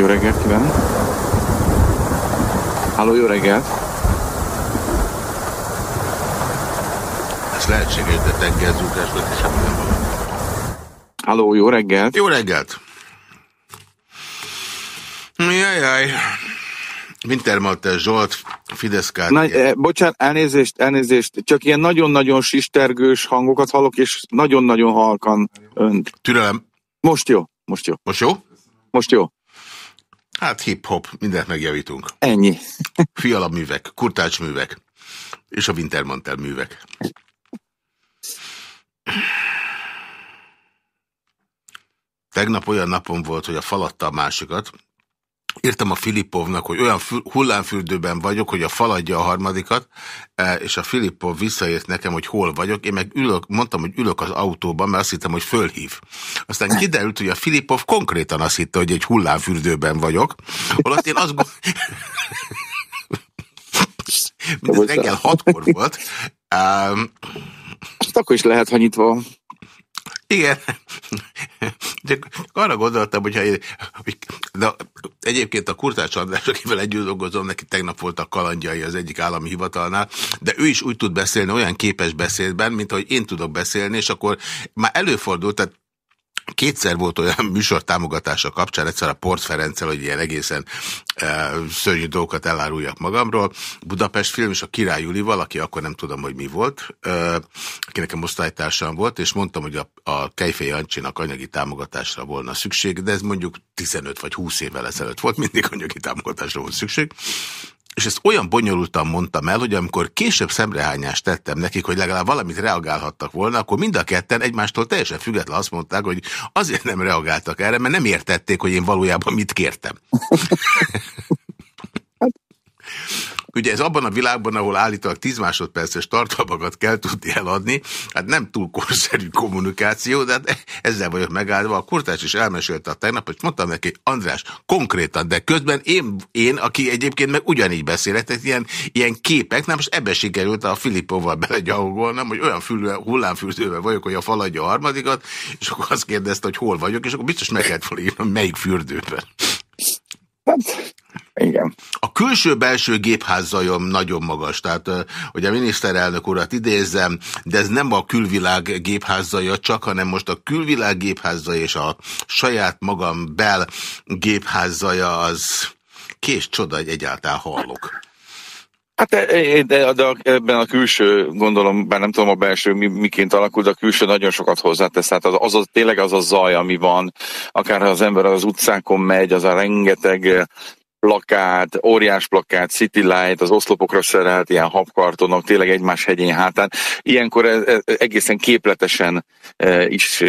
Jó reggelt kívánok! Halló, jó reggelt! Ez lehetséges, de tengerzúgás vagy semmi nem van. Halló, jó reggelt! Jó reggelt! Jajjaj! Wintermalter Zsolt, Fidesz kárt. Na, eh, bocsánat, elnézést, elnézést, csak ilyen nagyon-nagyon sistergős hangokat hallok, és nagyon-nagyon halkan önt. Türelem. Most jó, most jó. Most jó? Most jó. Hát hip-hop, mindent megjavítunk. Ennyi. Fiala művek, kurtács művek, és a Wintermantel művek. Tegnap olyan napom volt, hogy a falatta a másikat. Írtam a Filippovnak, hogy olyan hullámfürdőben vagyok, hogy a faladja a harmadikat, e, és a Filippov visszaért nekem, hogy hol vagyok. Én meg ülök, mondtam, hogy ülök az autóban, mert azt hittem, hogy fölhív. Aztán kiderült, hogy a Filippov konkrétan azt hitte, hogy egy hullámfürdőben vagyok. Holott én azt Mindez reggel hatkor volt. Um, Azt akkor is lehet, ha nyitva igen. Csak arra gondoltam, hogyha én, de egyébként a Kurtás András, akivel együtt dolgozom, neki tegnap voltak kalandjai az egyik állami hivatalnál, de ő is úgy tud beszélni, olyan képes beszédben, mint ahogy én tudok beszélni, és akkor már előfordult, tehát Kétszer volt olyan műsor támogatása kapcsán, egyszer a Port Ferenccel, hogy ilyen egészen e, szörnyű dolgokat eláruljak magamról. Budapest film és a Király Julival, aki akkor nem tudom, hogy mi volt, e, aki nekem osztálytársam volt, és mondtam, hogy a, a Kejfej Jancsinak anyagi támogatásra volna szükség, de ez mondjuk 15 vagy 20 évvel ezelőtt volt, mindig anyagi támogatásra volt szükség és ezt olyan bonyolultan mondtam el, hogy amikor később szemrehányást tettem nekik, hogy legalább valamit reagálhattak volna, akkor mind a ketten egymástól teljesen független azt mondták, hogy azért nem reagáltak erre, mert nem értették, hogy én valójában mit kértem. Ugye ez abban a világban, ahol állítólag 10 másodperces tartalmakat kell tudni eladni, hát nem túl korszerű kommunikáció, de hát ezzel vagyok megáldva. A kurtás is elmesélte a tegnap, hogy mondtam neki, András, konkrétan, de közben én, én aki egyébként meg ugyanígy beszélek, ilyen, ilyen képek, nem most ebbe sikerült a Filippovval belegyalogolnom, hogy olyan fülő, hullámfürdőben vagyok, hogy a faladja a harmadikat, és akkor azt kérdezte, hogy hol vagyok, és akkor biztos meg kellett volna melyik fürdőben. Hát, igen. A külső-belső gépházzajom nagyon magas, tehát hogy a miniszterelnök urat idézem, de ez nem a külvilág gépházzaja csak, hanem most a külvilág gépházzaja és a saját magam bel gépházzaja az kés csoda, hogy egyáltalán hallok. Hát e, e, de, de ebben a külső, gondolom, bár nem tudom a belső mi, miként alakul, de a külső nagyon sokat hozzátesz. Hát az, az, az tényleg az a zaj, ami van, akár ha az ember az utcákon megy, az a rengeteg plakát, óriás plakát, City Light, az oszlopokra szerelt ilyen habkartonok, tényleg egymás hegyén hátán. Ilyenkor ez, ez egészen képletesen e, is e,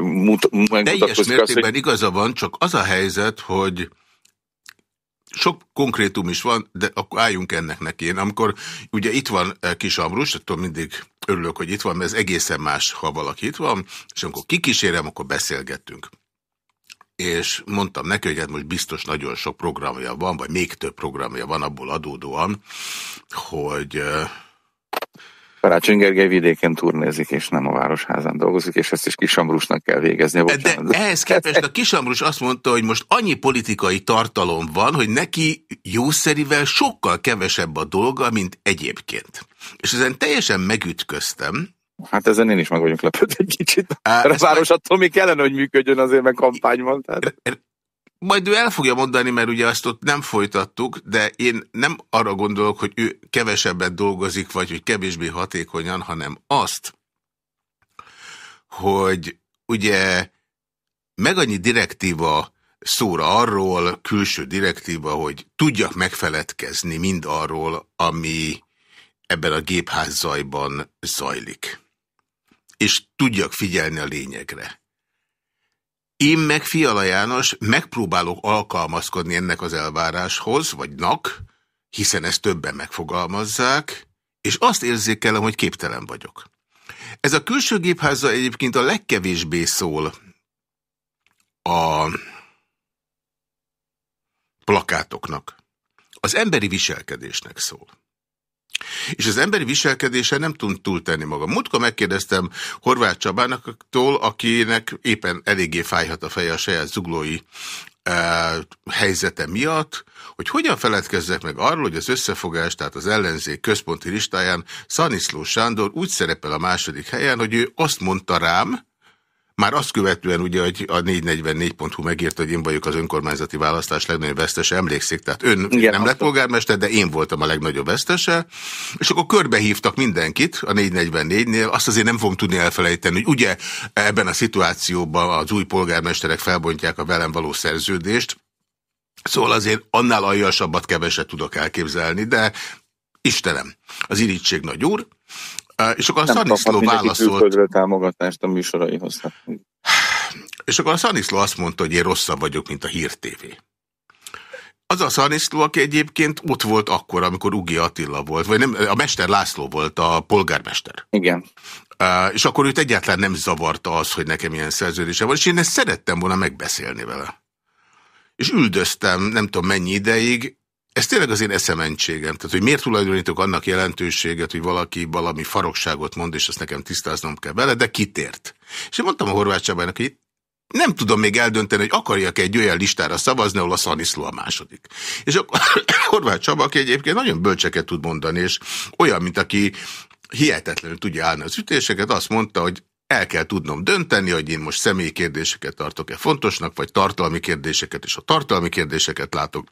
mut, megmutatkozik. Teljes mértékben hogy... igaza van, csak az a helyzet, hogy sok konkrétum is van, de akkor álljunk ennek neki. Én amikor ugye itt van eh, Kis Amrus, attól mindig örülök, hogy itt van, mert ez egészen más, ha valaki itt van, és amikor kikísérem, akkor beszélgettünk. És mondtam neki, hogy hát most biztos nagyon sok programja van, vagy még több programja van abból adódóan, hogy eh, Karácsony Gergely vidéken turnézik, és nem a Városházán dolgozik, és ezt is Kisambrusnak kell végezni. De ehhez képest a Kisambrus azt mondta, hogy most annyi politikai tartalom van, hogy neki jószerivel sokkal kevesebb a dolga, mint egyébként. És ezen teljesen megütköztem, Hát ezen én is meg vagyok lepődve egy kicsit. a város attól még kellene, hogy működjön azért, meg kampány van. Tehát. Majd ő el fogja mondani, mert ugye azt ott nem folytattuk, de én nem arra gondolok, hogy ő kevesebbet dolgozik, vagy hogy kevésbé hatékonyan, hanem azt, hogy ugye meg annyi direktíva szóra arról, külső direktíva, hogy tudjak megfeledkezni mind arról, ami ebben a gépházzajban zajlik. És tudjak figyelni a lényegre. Én meg Fiala János megpróbálok alkalmazkodni ennek az elváráshoz, vagy nak, hiszen ezt többen megfogalmazzák, és azt érzékelem, hogy képtelen vagyok. Ez a külső gépháza egyébként a legkevésbé szól a plakátoknak. Az emberi viselkedésnek szól. És az emberi viselkedése nem tud túltenni magam. Múltkor megkérdeztem Horváth Csabának, akinek éppen eléggé fájhat a feje a saját zuglói helyzete miatt, hogy hogyan feledkezzek meg arról, hogy az összefogás, tehát az ellenzék központi listáján Szaniszló Sándor úgy szerepel a második helyen, hogy ő azt mondta rám, már azt követően ugye, hogy a 444.hu megírta, hogy én vagyok az önkormányzati választás legnagyobb vesztese, emlékszik, tehát ön Igen, nem lett polgármester, de én voltam a legnagyobb vesztese, és akkor körbehívtak mindenkit a 444-nél, azt azért nem fogom tudni elfelejteni, hogy ugye ebben a szituációban az új polgármesterek felbontják a velem való szerződést, szóval azért annál aljasabbat keveset tudok elképzelni, de Istenem, az irítség nagy úr, és akkor a Szaniszló válaszolt... támogatást a műsoraihoz. És akkor a Szaniszló azt mondta, hogy én rosszabb vagyok, mint a Hír TV. Az a Szaniszló, aki egyébként ott volt akkor, amikor Ugi Attila volt, vagy nem, a Mester László volt a polgármester. Igen. Uh, és akkor őt egyáltalán nem zavarta az, hogy nekem ilyen szerződése van, és én ezt szerettem volna megbeszélni vele. És üldöztem nem tudom mennyi ideig, ez tényleg az én eszementségem. Tehát, hogy miért tulajdonítok annak jelentőséget, hogy valaki valami farokságot mond, és ezt nekem tisztáznom kell vele, de kitért. És én mondtam a Horváth Csabának, hogy nem tudom még eldönteni, hogy akarjak -e egy olyan listára szavazni, ahol a Szaniszló a második. És akkor Horváth Csaba, aki egyébként nagyon bölcseket tud mondani, és olyan, mint aki hihetetlenül tudja állni az ütéseket, azt mondta, hogy el kell tudnom dönteni, hogy én most személyi kérdéseket tartok-e fontosnak, vagy tartalmi kérdéseket, és a tartalmi kérdéseket látok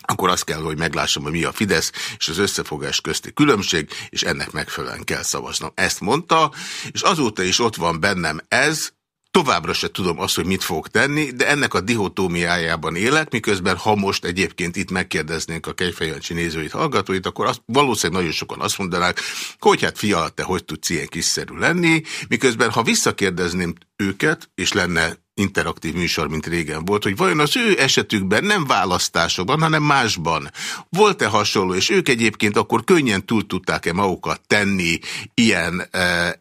akkor azt kell, hogy meglássam, hogy mi a Fidesz és az összefogás közti különbség, és ennek megfelelően kell szavaznom. Ezt mondta, és azóta is ott van bennem ez, Továbbra se tudom azt, hogy mit fogok tenni, de ennek a dihotómiájában élek, miközben ha most egyébként itt megkérdeznénk a Kejfejancsi nézőit, hallgatóit, akkor azt, valószínűleg nagyon sokan azt mondanák, hogy hát fia, te hogy tudsz ilyen kiszerű lenni, miközben ha visszakérdezném őket, és lenne interaktív műsor, mint régen volt, hogy vajon az ő esetükben nem választásokban, hanem másban. Volt-e hasonló, és ők egyébként akkor könnyen túl tudták-e magukat tenni ilyen e,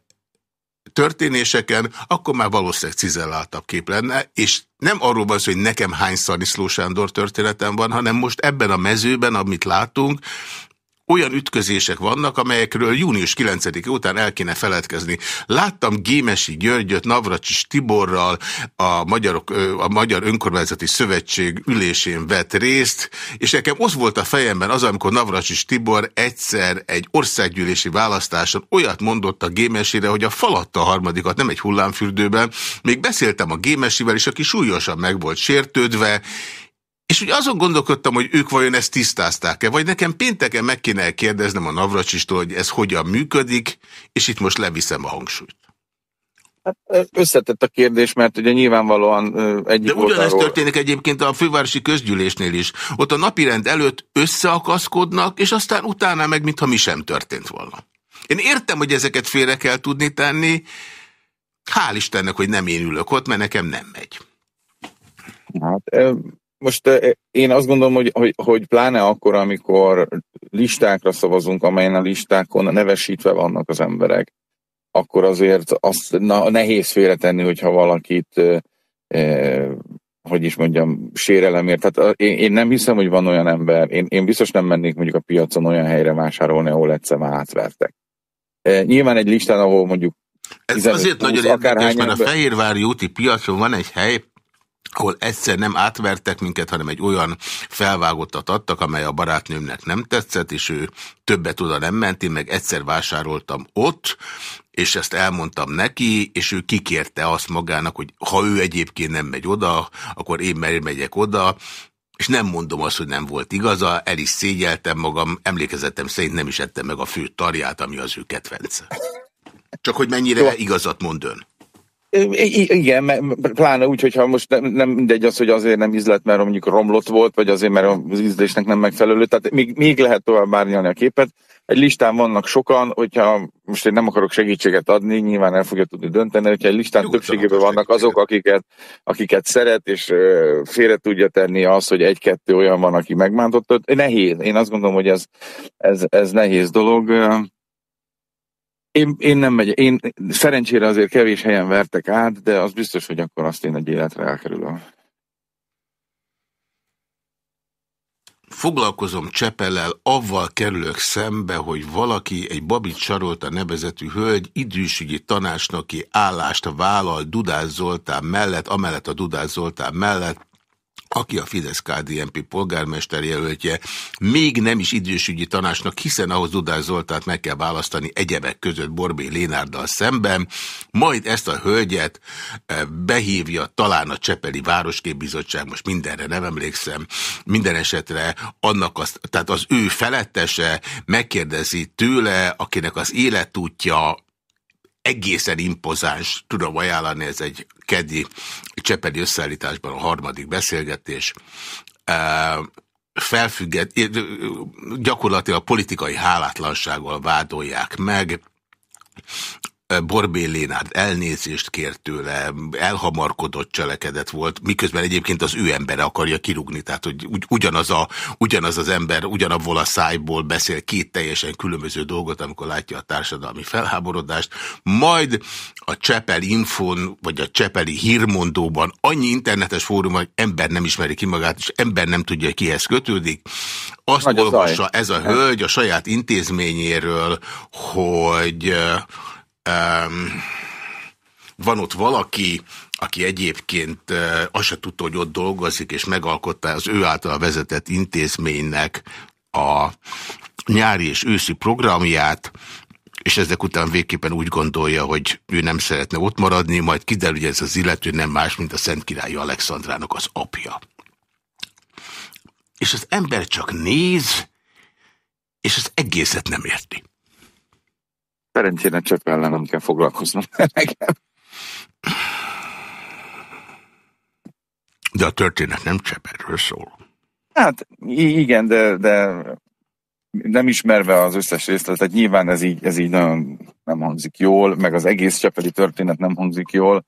történéseken, akkor már valószínűleg cizelláltabb kép lenne, és nem arról van szó, hogy nekem hány Szaniszló Sándor történetem van, hanem most ebben a mezőben, amit látunk, olyan ütközések vannak, amelyekről június 9 -e után el kéne feledkezni. Láttam Gémesi Györgyöt Navracsis Tiborral a, Magyarok, a Magyar Önkormányzati Szövetség ülésén vett részt, és nekem az volt a fejemben az, amikor Navracsis Tibor egyszer egy országgyűlési választáson olyat mondott a Gémesire, hogy a falatta a harmadikat, nem egy hullámfürdőben. Még beszéltem a Gémesivel, és aki súlyosan meg volt sértődve, és úgy azon gondolkodtam, hogy ők vajon ezt tisztázták-e, vagy nekem pénteken meg kéne kérdeznem a Navracsistól, hogy ez hogyan működik, és itt most leviszem a hangsúlyt. Hát összetett a kérdés, mert ugye nyilvánvalóan egyik De ugyanezt történik egyébként a fővárosi közgyűlésnél is. Ott a napirend előtt összeakaszkodnak, és aztán utána meg, mintha mi sem történt volna. Én értem, hogy ezeket félre kell tudni tenni. Hál' Istennek, hogy nem én ülök ott, mert nekem nem megy. Hát most én azt gondolom, hogy, hogy, hogy pláne akkor, amikor listákra szavazunk, amelyen a listákon nevesítve vannak az emberek, akkor azért azt na, nehéz félretenni, hogyha valakit, eh, hogy is mondjam, sérelemért. Tehát én, én nem hiszem, hogy van olyan ember, én, én biztos nem mennék mondjuk a piacon olyan helyre vásárolni, ahol egyszer már átvertek. Eh, nyilván egy listán, ahol mondjuk ez azért nagyon érdekes, mert a Fehérvári úti piacon van egy hely, ahol egyszer nem átvertek minket, hanem egy olyan felvágottat adtak, amely a barátnőmnek nem tetszett, és ő többet oda nem ment, én meg egyszer vásároltam ott, és ezt elmondtam neki, és ő kikérte azt magának, hogy ha ő egyébként nem megy oda, akkor én megyek oda, és nem mondom azt, hogy nem volt igaza, el is szégyeltem magam, emlékezetem szerint nem is ettem meg a fő tarját, ami az ő kedvence. Csak hogy mennyire igazat mond ön. Igen, pláne úgy, hogyha most nem, nem mindegy az, hogy azért nem ízlet, mert mondjuk romlott volt, vagy azért, mert az ízlésnek nem megfelelő. Tehát még, még lehet tovább árnyalni a képet. Egy listán vannak sokan, hogyha most én nem akarok segítséget adni, nyilván el fogja tudni dönteni, hogyha egy listán Nyugodtan többségében vannak azok, akiket, akiket szeret, és félre tudja tenni az, hogy egy-kettő olyan van, aki megmántott. Nehéz. Én azt gondolom, hogy ez, ez, ez nehéz dolog én, én nem megyek. Én szerencsére azért kevés helyen vertek át, de az biztos, hogy akkor azt én egy életre elkerülöm. foglalkozom Csepellel, avval kerülök szembe, hogy valaki, egy Babit Sarolta nevezetű hölgy idősügyi tanácsnoki állást vállal Dudás Zoltán mellett, amellett a Dudás Zoltán mellett, aki a Fidesz-KDNP polgármester jelöltje, még nem is idősügyi tanácsnak, hiszen ahhoz Dudás Zoltát meg kell választani egyebek között Borbé Lénárdal szemben, majd ezt a hölgyet eh, behívja talán a Csepeli Városképbizottság, most mindenre nem emlékszem, minden esetre annak az, tehát az ő felettese megkérdezi tőle, akinek az életútja egészen impozáns, tudom ajánlani, ez egy keddi Csepeli összeállításban a harmadik beszélgetés, felfügget, gyakorlatilag politikai hálátlansággal vádolják meg, Borbé Lénárd elnézést kért tőle, elhamarkodott cselekedet volt, miközben egyébként az ő embere akarja kirúgni, tehát hogy ugyanaz, a, ugyanaz az ember ugyanabból a szájból beszél két teljesen különböző dolgot, amikor látja a társadalmi felháborodást, majd a Csepel Infon, vagy a Csepeli hírmondóban annyi internetes fórum, hogy ember nem ismeri ki magát, és ember nem tudja, kihez kötődik. Azt Nagy olvassa ez a hölgy a saját intézményéről, hogy um, van ott valaki, aki egyébként uh, azt se tudta, hogy ott dolgozik, és megalkotta az ő által vezetett intézménynek a nyári és őszi programját, és ezek után végképpen úgy gondolja, hogy ő nem szeretne ott maradni, majd kiderül, hogy ez az illető nem más, mint a Szent Királyi Alexandrának az apja. És az ember csak néz, és az egészet nem érti. Szerencsére csak ellen nem kell foglalkoznom nekem. De a történet nem Csepelről szól. Hát igen, de, de nem ismerve az összes részletet, nyilván ez így, ez így nagyon nem hangzik jól, meg az egész Csepeli történet nem hangzik jól.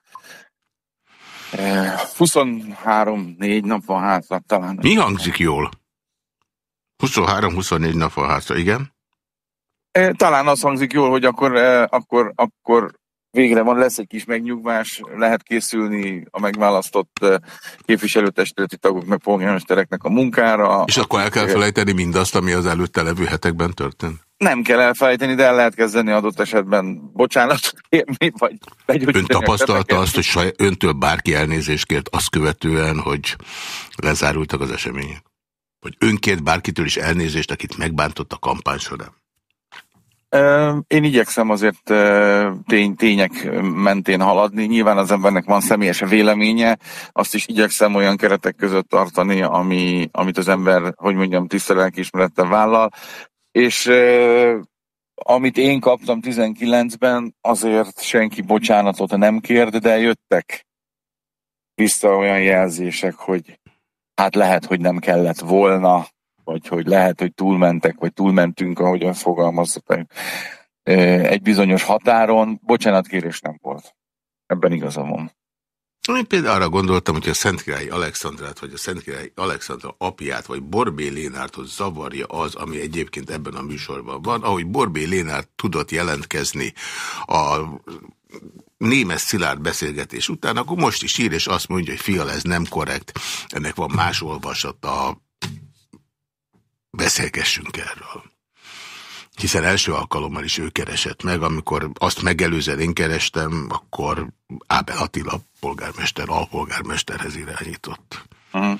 23-4 nap van hátra talán. Mi hangzik jól? 23-24 nap van hátra, igen? Talán az hangzik jól, hogy akkor, akkor, akkor végre van, lesz egy kis megnyugvás, lehet készülni a megválasztott képviselőtestületi tagoknak, polgármestereknek a munkára. És akkor el kell felejteni mindazt, ami az előtte levő hetekben történt? Nem kell elfelejteni, de el lehet kezdeni adott esetben bocsánatot kérni, vagy Ön tapasztalta azt, hogy saj, öntől bárki elnézést kért azt követően, hogy lezárultak az események? Vagy önkért bárkitől is elnézést, akit megbántott a kampány során? Én igyekszem azért tény, tények mentén haladni. Nyilván az embernek van személyes véleménye, azt is igyekszem olyan keretek között tartani, ami, amit az ember, hogy mondjam, tisztelelkismerettel vállal. És amit én kaptam 19-ben, azért senki bocsánatot nem kért, de jöttek vissza olyan jelzések, hogy hát lehet, hogy nem kellett volna, vagy hogy lehet, hogy túlmentek, vagy túlmentünk, ahogyan fogalmaztak egy bizonyos határon. Bocsánatkérés nem volt. Ebben igazam van. Én például arra gondoltam, hogy a Szentkirályi Alexandrát, vagy a Szentkirályi Alexandra apját, vagy Borbé Lénárthoz zavarja az, ami egyébként ebben a műsorban van, ahogy Borbé Lénárt tudott jelentkezni a némes szilárd beszélgetés után, akkor most is ír, és azt mondja, hogy fiala, ez nem korrekt, ennek van más olvasata, beszélgessünk erről. Hiszen első alkalommal is ő keresett meg, amikor azt megelőzően én kerestem, akkor Ábel Attila polgármester, alpolgármesterhez irányított. Uh -huh.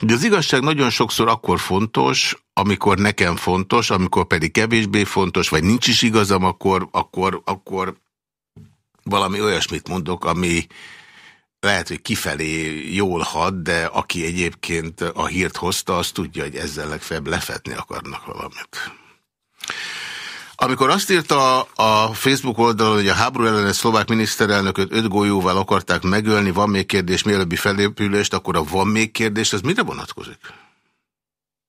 De az igazság nagyon sokszor akkor fontos, amikor nekem fontos, amikor pedig kevésbé fontos, vagy nincs is igazam, akkor, akkor, akkor valami olyasmit mondok, ami, lehet, hogy kifelé jól had, de aki egyébként a hírt hozta, az tudja, hogy ezzel legfeljebb lefetni akarnak valamit. Amikor azt írta a Facebook oldalon, hogy a háború ellenes szlovák miniszterelnököt öt golyóval akarták megölni, van még kérdés, mielőbbi felépülést, akkor a van még kérdés, ez mire vonatkozik?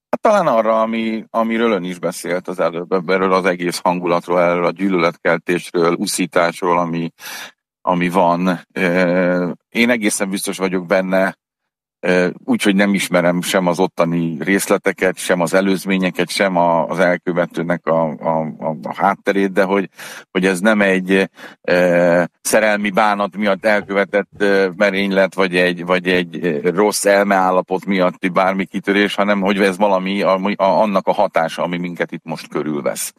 Hát talán arra, ami, amiről ön is beszélt az előbb, erről az egész hangulatról, erről a gyűlöletkeltésről, uszításról, ami ami van. Én egészen biztos vagyok benne, úgyhogy nem ismerem sem az ottani részleteket, sem az előzményeket, sem az elkövetőnek a, a, a, a hátterét, de hogy, hogy ez nem egy e, szerelmi bánat miatt elkövetett e, merénylet, vagy egy, vagy egy rossz elmeállapot miatti bármi kitörés, hanem hogy ez valami a, a, annak a hatása, ami minket itt most körülvesz.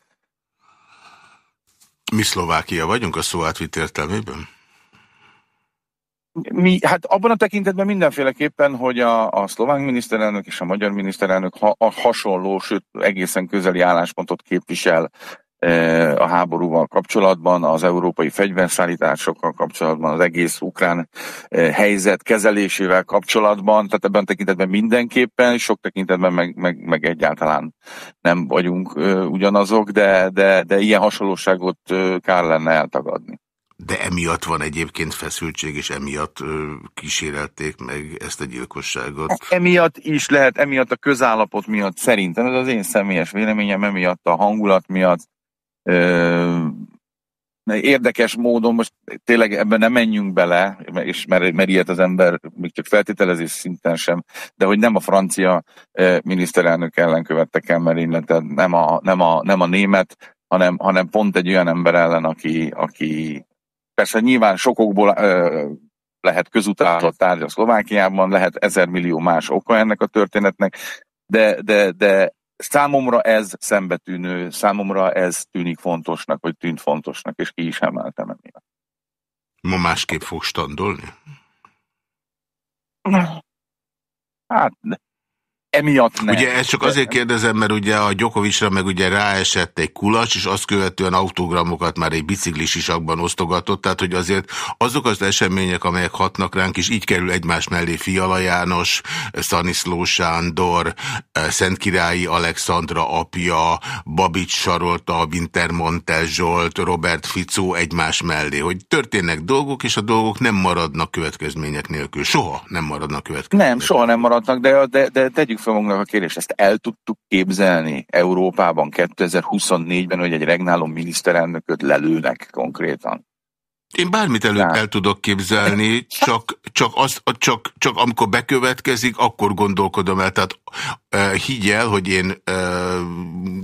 Mi Szlovákia vagyunk a szó átvitt értelmében? Mi, hát abban a tekintetben mindenféleképpen, hogy a, a szlovák miniszterelnök és a magyar miniszterelnök ha, a hasonló, sőt egészen közeli álláspontot képvisel a háborúval kapcsolatban, az európai fegyverszállításokkal kapcsolatban, az egész ukrán e, helyzet kezelésével kapcsolatban, tehát ebben a tekintetben mindenképpen, sok tekintetben meg, meg, meg egyáltalán nem vagyunk e, ugyanazok, de, de, de ilyen hasonlóságot kár lenne eltagadni. De emiatt van egyébként feszültség, és emiatt ö, kísérelték meg ezt a gyilkosságot. Emiatt is lehet, emiatt a közállapot miatt szerintem, ez az én személyes véleményem, emiatt a hangulat miatt érdekes módon, most tényleg ebben nem menjünk bele, és mert, mert ilyet az ember még csak feltételezés szinten sem, de hogy nem a francia miniszterelnök ellen követtek el merényletet, nem a, nem a, nem a német, hanem, hanem pont egy olyan ember ellen, aki, aki Persze nyilván sokokból ö, lehet közutálat tárgy a Szlovákiában, lehet ezer millió más oka ennek a történetnek, de, de, de számomra ez szembetűnő, számomra ez tűnik fontosnak, vagy tűnt fontosnak, és ki is emeltem emiatt. Ma másképp fog standolni? Hát, emiatt nem. Ugye ezt csak azért kérdezem, mert ugye a Gyokovicsra meg ugye ráesett egy kulacs, és azt követően autogramokat már egy biciklis isakban osztogatott, tehát hogy azért azok az események, amelyek hatnak ránk, és így kerül egymás mellé Fiala János, Szaniszló Sándor, Szentkirályi Alexandra apja, Babics Sarolta, Wintermontel Zsolt, Robert Ficó egymás mellé, hogy történnek dolgok, és a dolgok nem maradnak következmények nélkül. Soha nem maradnak következmények. Nem, soha nem maradnak, de, de, de tegyük fel magunknak a kérdést, ezt el tudtuk képzelni Európában 2024-ben, hogy egy regnáló miniszterelnököt lelőnek konkrétan? Én bármit előtt el tudok képzelni, csak, csak, az, csak, csak amikor bekövetkezik, akkor gondolkodom el. Tehát uh, higgyel, hogy én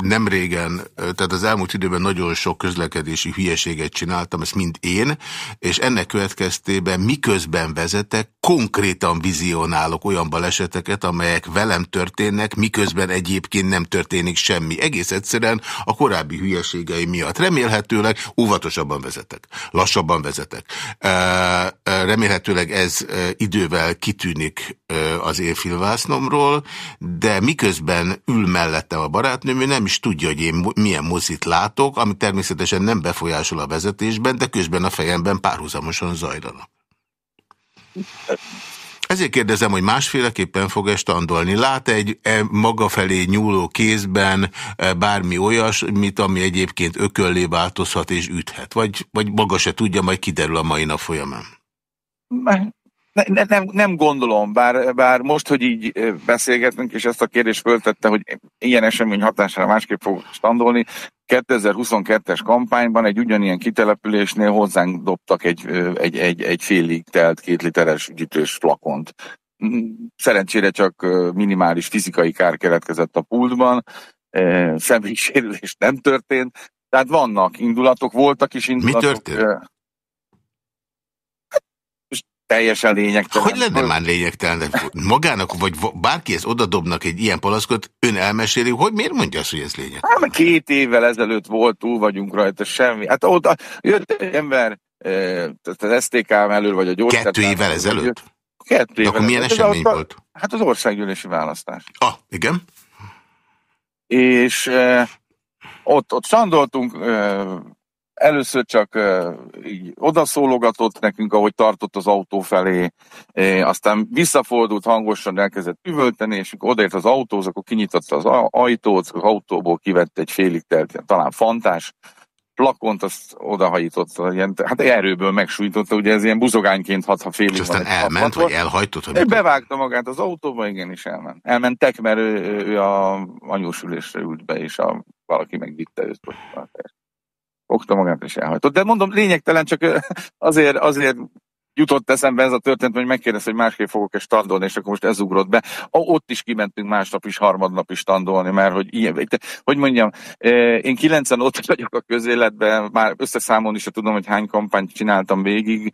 nem régen, tehát az elmúlt időben nagyon sok közlekedési hülyeséget csináltam, ezt mind én, és ennek következtében miközben vezetek, konkrétan vizionálok olyan baleseteket, amelyek velem történnek, miközben egyébként nem történik semmi. Egész egyszerűen a korábbi hülyeségei miatt. Remélhetőleg óvatosabban vezetek, lassabban gyorsan vezetek. Remélhetőleg ez idővel kitűnik az élfilvásznomról, de miközben ül mellettem a barátnőm, ő nem is tudja, hogy én milyen mozit látok, ami természetesen nem befolyásol a vezetésben, de közben a fejemben párhuzamosan zajlanak. Ezért kérdezem, hogy másféleképpen fog ezt andolni. Lát egy e, maga felé nyúló kézben e, bármi olyasmit, ami egyébként ököllé változhat és üthet? Vagy, vagy maga se tudja, majd kiderül a mai nap folyamán? Ne, ne, nem, nem gondolom, bár, bár most, hogy így beszélgetünk, és ezt a kérdést föltette, hogy ilyen esemény hatására másképp fog standolni, 2022-es kampányban egy ugyanilyen kitelepülésnél hozzánk dobtak egy, egy, egy, egy félig telt két literes gyűjtős flakont. Mm, szerencsére csak minimális fizikai kár keletkezett a pultban, személyi sérülés nem történt, tehát vannak indulatok, voltak is indulatok. Mi történt? Teljesen lényegtelen. Hogy lenne már lényegtelen? Magának, vagy bárkihez odadobnak egy ilyen palaszkot, ön elmeséli, hogy miért mondja azt, hogy ez lényeg? Hát két évvel ezelőtt volt, túl vagyunk rajta, semmi. Hát oda jött egy ember, az STK elől, vagy a gyors. Kettő évvel ezelőtt? Kettő évvel Akkor milyen esemény a, volt? Hát az országgyűlési választás. Ah, igen. És ott, ott sandoltunk, Először csak így odaszólogatott nekünk, ahogy tartott az autó felé, aztán visszafordult hangosan, elkezdett üvölteni, és amikor odaért az autóhoz, akkor kinyitotta az ajtót, az autóból kivett egy félig telt, talán fantás, plakont, azt odahajította, ilyen, hát erőből megsújtotta, ugye ez ilyen buzogányként hat, ha félig És aztán elment, vagy elhajtott? Hogy bevágta magát az autóba, igen, és elment. Elmentek, mert ő, ő a anyósülésre ült be, és a, valaki megvitte őt fogta magát és elhajtott. De mondom, lényegtelen, csak azért, azért jutott eszembe ez a történet, hogy megkérdezte, hogy másképp fogok-e standolni, és akkor most ez ugrott be. Ott is kimentünk másnap is, harmadnap is standolni, mert hogy ilyen, hogy mondjam, én 90 ott vagyok a közéletben, már összeszámolni is tudom, hogy hány kampányt csináltam végig,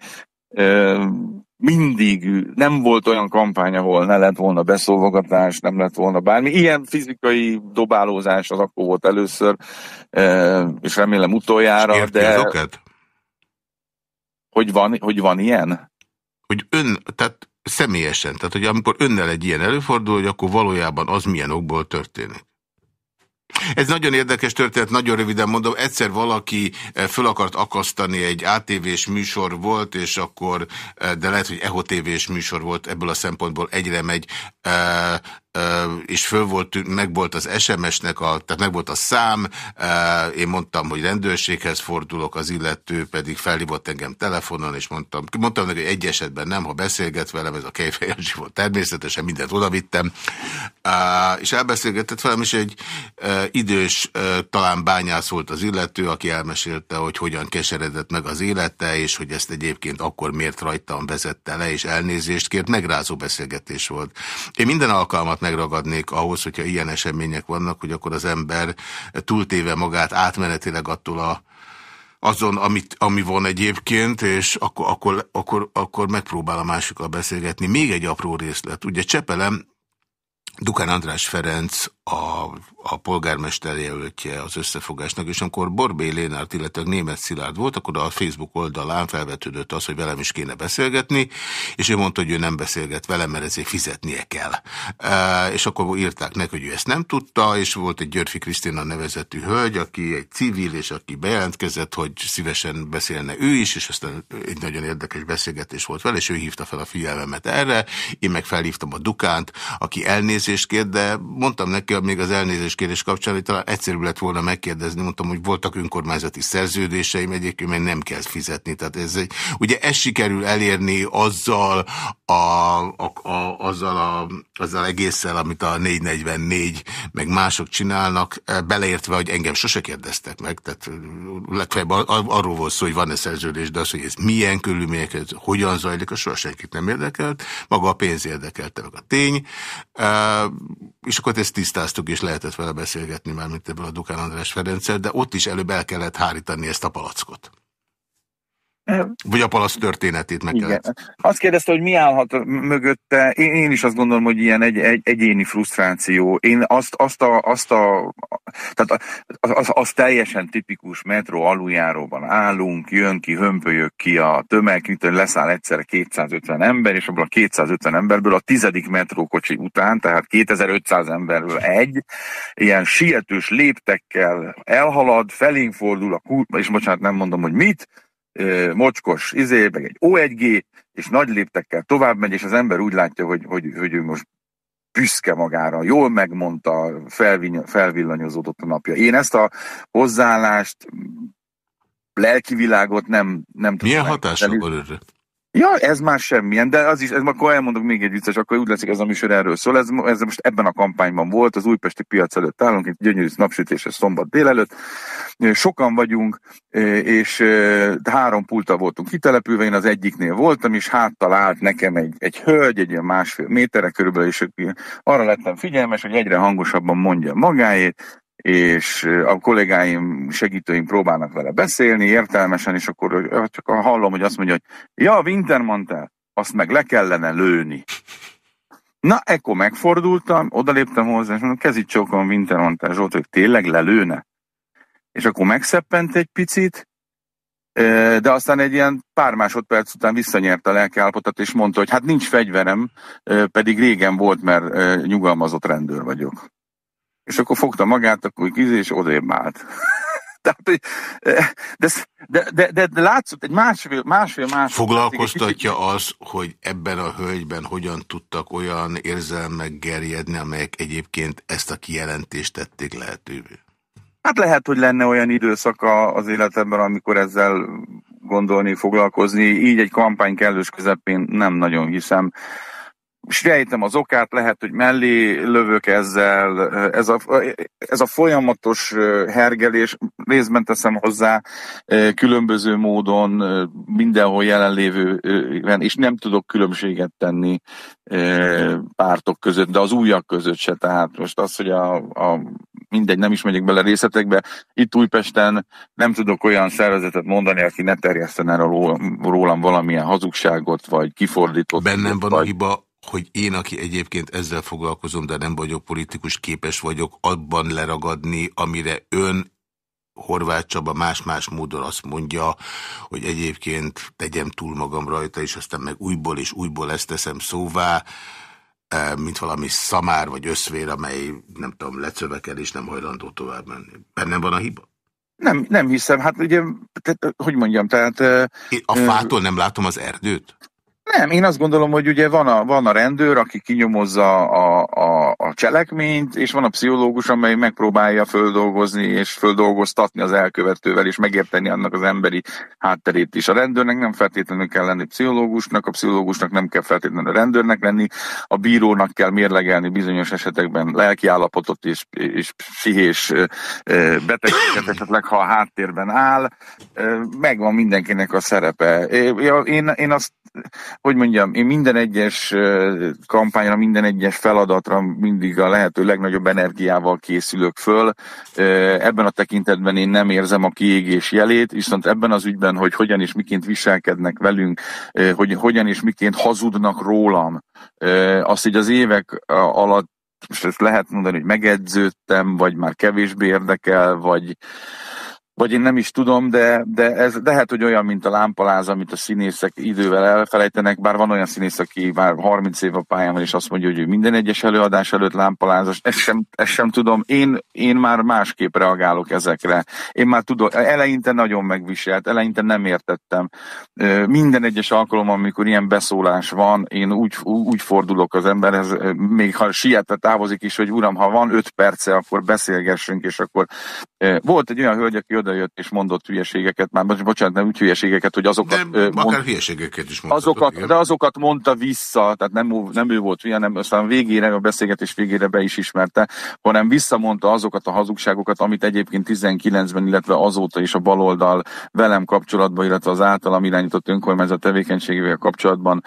mindig nem volt olyan kampány, ahol ne lett volna beszolvogatás, nem lett volna bármi. Ilyen fizikai dobálózás az akkor volt először, és remélem utoljára. És de... azokat? Hogy van, hogy van ilyen? Hogy ön, tehát személyesen, tehát hogy amikor önnel egy ilyen előfordul, hogy akkor valójában az milyen okból történik. Ez nagyon érdekes történet, nagyon röviden mondom. Egyszer valaki eh, föl akart akasztani, egy ATV-s műsor volt, és akkor, eh, de lehet, hogy EHO TV-s műsor volt, ebből a szempontból egyre megy, eh, és föl volt, meg volt az SMS-nek, tehát meg volt a szám, én mondtam, hogy rendőrséghez fordulok, az illető pedig felhívott engem telefonon, és mondtam, mondtam neki, hogy egy esetben nem, ha beszélget velem, ez a kejfejelzsi volt természetesen, mindent odavittem, és elbeszélgetett velem, és egy idős, talán bányász volt az illető, aki elmesélte, hogy hogyan keseredett meg az élete, és hogy ezt egyébként akkor miért rajtam vezette le, és elnézést kért, megrázó beszélgetés volt. Én minden alkalmat megragadnék ahhoz, hogyha ilyen események vannak, hogy akkor az ember túltéve magát átmenetileg attól a azon, amit, ami van egyébként, és akkor, akkor, akkor, akkor megpróbál a másikkal beszélgetni. Még egy apró részlet. Ugye Csepelem Dukán András Ferenc a, a polgármester jelöltje az összefogásnak, és amikor Borbé Lénárt, illetve német Szilárd volt, akkor a Facebook oldalán felvetődött az, hogy velem is kéne beszélgetni, és ő mondta, hogy ő nem beszélget velem, mert ezért fizetnie kell. E, és akkor írták neki, hogy ő ezt nem tudta, és volt egy Györfi Krisztina nevezetű hölgy, aki egy civil, és aki bejelentkezett, hogy szívesen beszélne ő is, és aztán egy nagyon érdekes beszélgetés volt vele, és ő hívta fel a figyelmemet erre, én meg felhívtam a Dukánt, aki elnézést kért, de mondtam neki, még az elnézéskérés kapcsán, hogy talán egyszerűbb lett volna megkérdezni, mondtam, hogy voltak önkormányzati szerződéseim egyébként, mert nem kell fizetni. Tehát ez egy, ugye ez sikerül elérni azzal a, a, a, azzal, a, azzal egésszel, amit a 444 meg mások csinálnak, eh, beleértve, hogy engem sose kérdeztek meg, tehát legfeljebb arról volt szó, hogy van-e szerződés, de az, hogy ez milyen körülmények, ez hogyan zajlik, a soha senkit nem érdekelt, maga a pénz érdekelte meg a tény, eh, és akkor ezt tisztáztuk, és lehetett vele beszélgetni már, mint ebből a Dukán András Ferenccel, de ott is előbb el kellett hárítani ezt a palackot. Vagy a palasz történetét meg Igen. kellett. Azt kérdezte, hogy mi állhat mögötte. Én, én is azt gondolom, hogy ilyen egy, egy, egyéni frusztráció. Én azt, azt a, azt a tehát az, az, az teljesen tipikus metró aluljáróban állunk, jön ki, hömpölyök ki a tömeg, mint leszáll egyszer 250 ember, és abból a 250 emberből a tizedik metrókocsi után, tehát 2500 emberből egy, ilyen sietős léptekkel elhalad, felénk fordul a kút, és bocsánat, nem mondom, hogy mit, mocskos izé, meg egy O1G, és nagy léptekkel tovább megy, és az ember úgy látja, hogy, hogy, hogy ő most büszke magára, jól megmondta, felvillanyozódott a napja. Én ezt a hozzáállást, lelki világot nem, nem tudom. Milyen hatása van erre? Ja, ez már semmilyen, de az is, ez akkor elmondok még egy vicces, akkor úgy leszik ez a műsor erről szól. Ez, ez most ebben a kampányban volt, az újpesti piac előtt állunk, itt gyönyörű napsütéses szombat délelőtt. Sokan vagyunk, és három pulta voltunk kitelepülve, én az egyiknél voltam, és háttal állt nekem egy, egy hölgy, egy ilyen másfél méterre körülbelül, és arra lettem figyelmes, hogy egyre hangosabban mondja magáét, és a kollégáim, segítőim próbálnak vele beszélni értelmesen, és akkor csak hallom, hogy azt mondja, hogy ja, Wintermantel, azt meg le kellene lőni. Na, ekkor megfordultam, odaléptem hozzá, és mondom, kezit csókolom Wintermantel Zsolt, hogy tényleg lelőne? És akkor megszeppent egy picit, de aztán egy ilyen pár másodperc után visszanyerte a lelkiállapotot, és mondta, hogy hát nincs fegyverem, pedig régen volt, mert nyugalmazott rendőr vagyok. És akkor fogta magát, akkor kizé, és odébb állt. Tehát, de, de, de, de, látszott egy másfél, másfél, másfél Foglalkoztatja az, hogy ebben a hölgyben hogyan tudtak olyan érzelmek gerjedni, amelyek egyébként ezt a kijelentést tették lehetővé? Hát lehet, hogy lenne olyan időszaka az életemben, amikor ezzel gondolni, foglalkozni. Így egy kampány kellős közepén nem nagyon hiszem sejtem az okát, lehet, hogy mellé lövök ezzel, ez a, ez a folyamatos hergelés, részben teszem hozzá különböző módon mindenhol jelenlévően, és nem tudok különbséget tenni pártok között, de az újak között se. Tehát most az, hogy a, a mindegy, nem is megyek bele részletekbe, itt Újpesten nem tudok olyan szervezetet mondani, aki ne terjeszten el rólam valamilyen hazugságot, vagy kifordított. Bennem van vagy... a hiba, hogy én, aki egyébként ezzel foglalkozom, de nem vagyok politikus, képes vagyok abban leragadni, amire ön Horváth Csaba más-más módon azt mondja, hogy egyébként tegyem túl magam rajta, és aztán meg újból és újból ezt teszem szóvá, e, mint valami szamár vagy összvér, amely nem tudom, lecövekel és nem hajlandó tovább menni. Bennem van a hiba? Nem, nem hiszem. Hát ugye, tehát, hogy mondjam, tehát... Én a fától nem látom az erdőt? Nem, én azt gondolom, hogy ugye van a, van a rendőr, aki kinyomozza a, a, a cselekményt, és van a pszichológus, amely megpróbálja földolgozni és földolgoztatni az elkövetővel, és megérteni annak az emberi hátterét is. A rendőrnek nem feltétlenül kell lenni pszichológusnak, a pszichológusnak nem kell feltétlenül a rendőrnek lenni, a bírónak kell mérlegelni bizonyos esetekben lelki állapotot és, és pszichés betegséget, esetleg ha a háttérben áll, megvan mindenkinek a szerepe. Én, én azt hogy mondjam, én minden egyes kampányra, minden egyes feladatra mindig a lehető legnagyobb energiával készülök föl. Ebben a tekintetben én nem érzem a kiégés jelét, viszont ebben az ügyben, hogy hogyan és miként viselkednek velünk, hogy hogyan és miként hazudnak rólam, azt így az évek alatt most ezt lehet mondani, hogy megedződtem, vagy már kevésbé érdekel, vagy, vagy én nem is tudom, de, de ez lehet, hogy olyan, mint a lámpaláz, amit a színészek idővel elfelejtenek, bár van olyan színész, aki már 30 év a pályán és azt mondja, hogy minden egyes előadás előtt lámpalázas, ezt sem, ezt sem tudom. Én, én már másképp reagálok ezekre. Én már tudom, eleinte nagyon megviselt, eleinte nem értettem. Minden egyes alkalom, amikor ilyen beszólás van, én úgy, úgy fordulok az emberhez, még ha sietve távozik is, hogy uram, ha van öt perce, akkor beszélgessünk, és akkor volt egy olyan hölgy, aki odajött és mondott hülyeségeket, már bocsánat, nem úgy hülyeségeket, hogy azokat... De mond, akár hülyeségeket is mondott. Azokat, de azokat mondta vissza, tehát nem, nem ő volt hülye, nem, aztán végére, a beszélgetés végére be is ismerte, hanem visszamondta azokat a hazugságokat, amit egyébként 19-ben, illetve azóta is a baloldal velem kapcsolatban, illetve az általam irányított önkormányzat tevékenységével kapcsolatban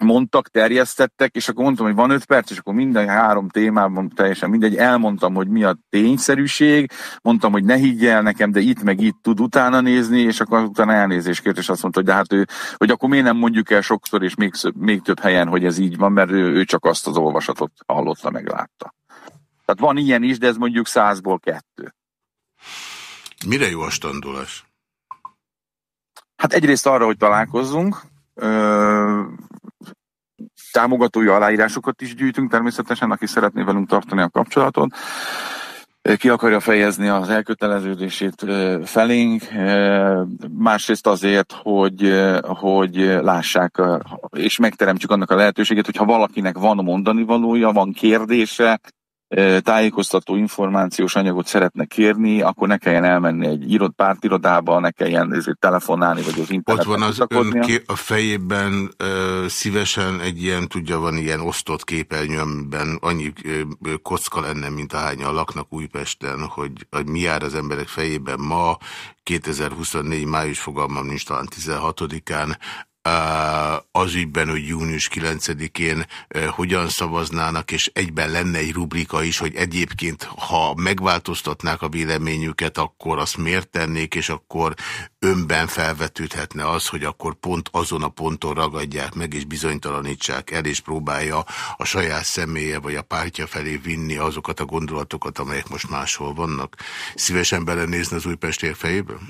mondtak, terjesztettek, és akkor mondtam, hogy van öt perc, és akkor minden három témában teljesen mindegy, elmondtam, hogy mi a tényszerűség, mondtam, hogy ne higgyel nekem, de itt meg itt tud utána nézni, és akkor utána elnézést kért, és azt mondta, hogy de hát ő, hogy akkor miért nem mondjuk el sokszor, és még, még több helyen, hogy ez így van, mert ő, ő csak azt az olvasatot hallotta, meg látta. Tehát van ilyen is, de ez mondjuk százból kettő. Mire jó a standolás? Hát egyrészt arra, hogy találkozzunk, támogatói aláírásokat is gyűjtünk természetesen, aki szeretné velünk tartani a kapcsolatot. Ki akarja fejezni az elköteleződését felénk, másrészt azért, hogy, hogy lássák és megteremtsük annak a lehetőséget, hogyha valakinek van mondani valója, van kérdése, tájékoztató információs anyagot szeretne kérni, akkor ne kelljen elmenni egy írott pártirodába, ne kelljen ezért telefonálni, vagy az interneten. Ott van az ön a fejében ö, szívesen egy ilyen, tudja, van ilyen osztott képernyő, amiben annyi ö, kocka lenne, mint ahányan laknak Újpesten, hogy, hogy mi jár az emberek fejében ma, 2024. május fogalmam nincs talán 16-án, az ügyben, hogy június 9-én hogyan szavaznának, és egyben lenne egy rubrika is, hogy egyébként, ha megváltoztatnák a véleményüket, akkor azt miért tennék, és akkor önben felvetődhetne az, hogy akkor pont azon a ponton ragadják meg, és bizonytalanítsák el, és próbálja a saját személye vagy a pártja felé vinni azokat a gondolatokat, amelyek most máshol vannak. Szívesen belenézni az újpestiek fejéből?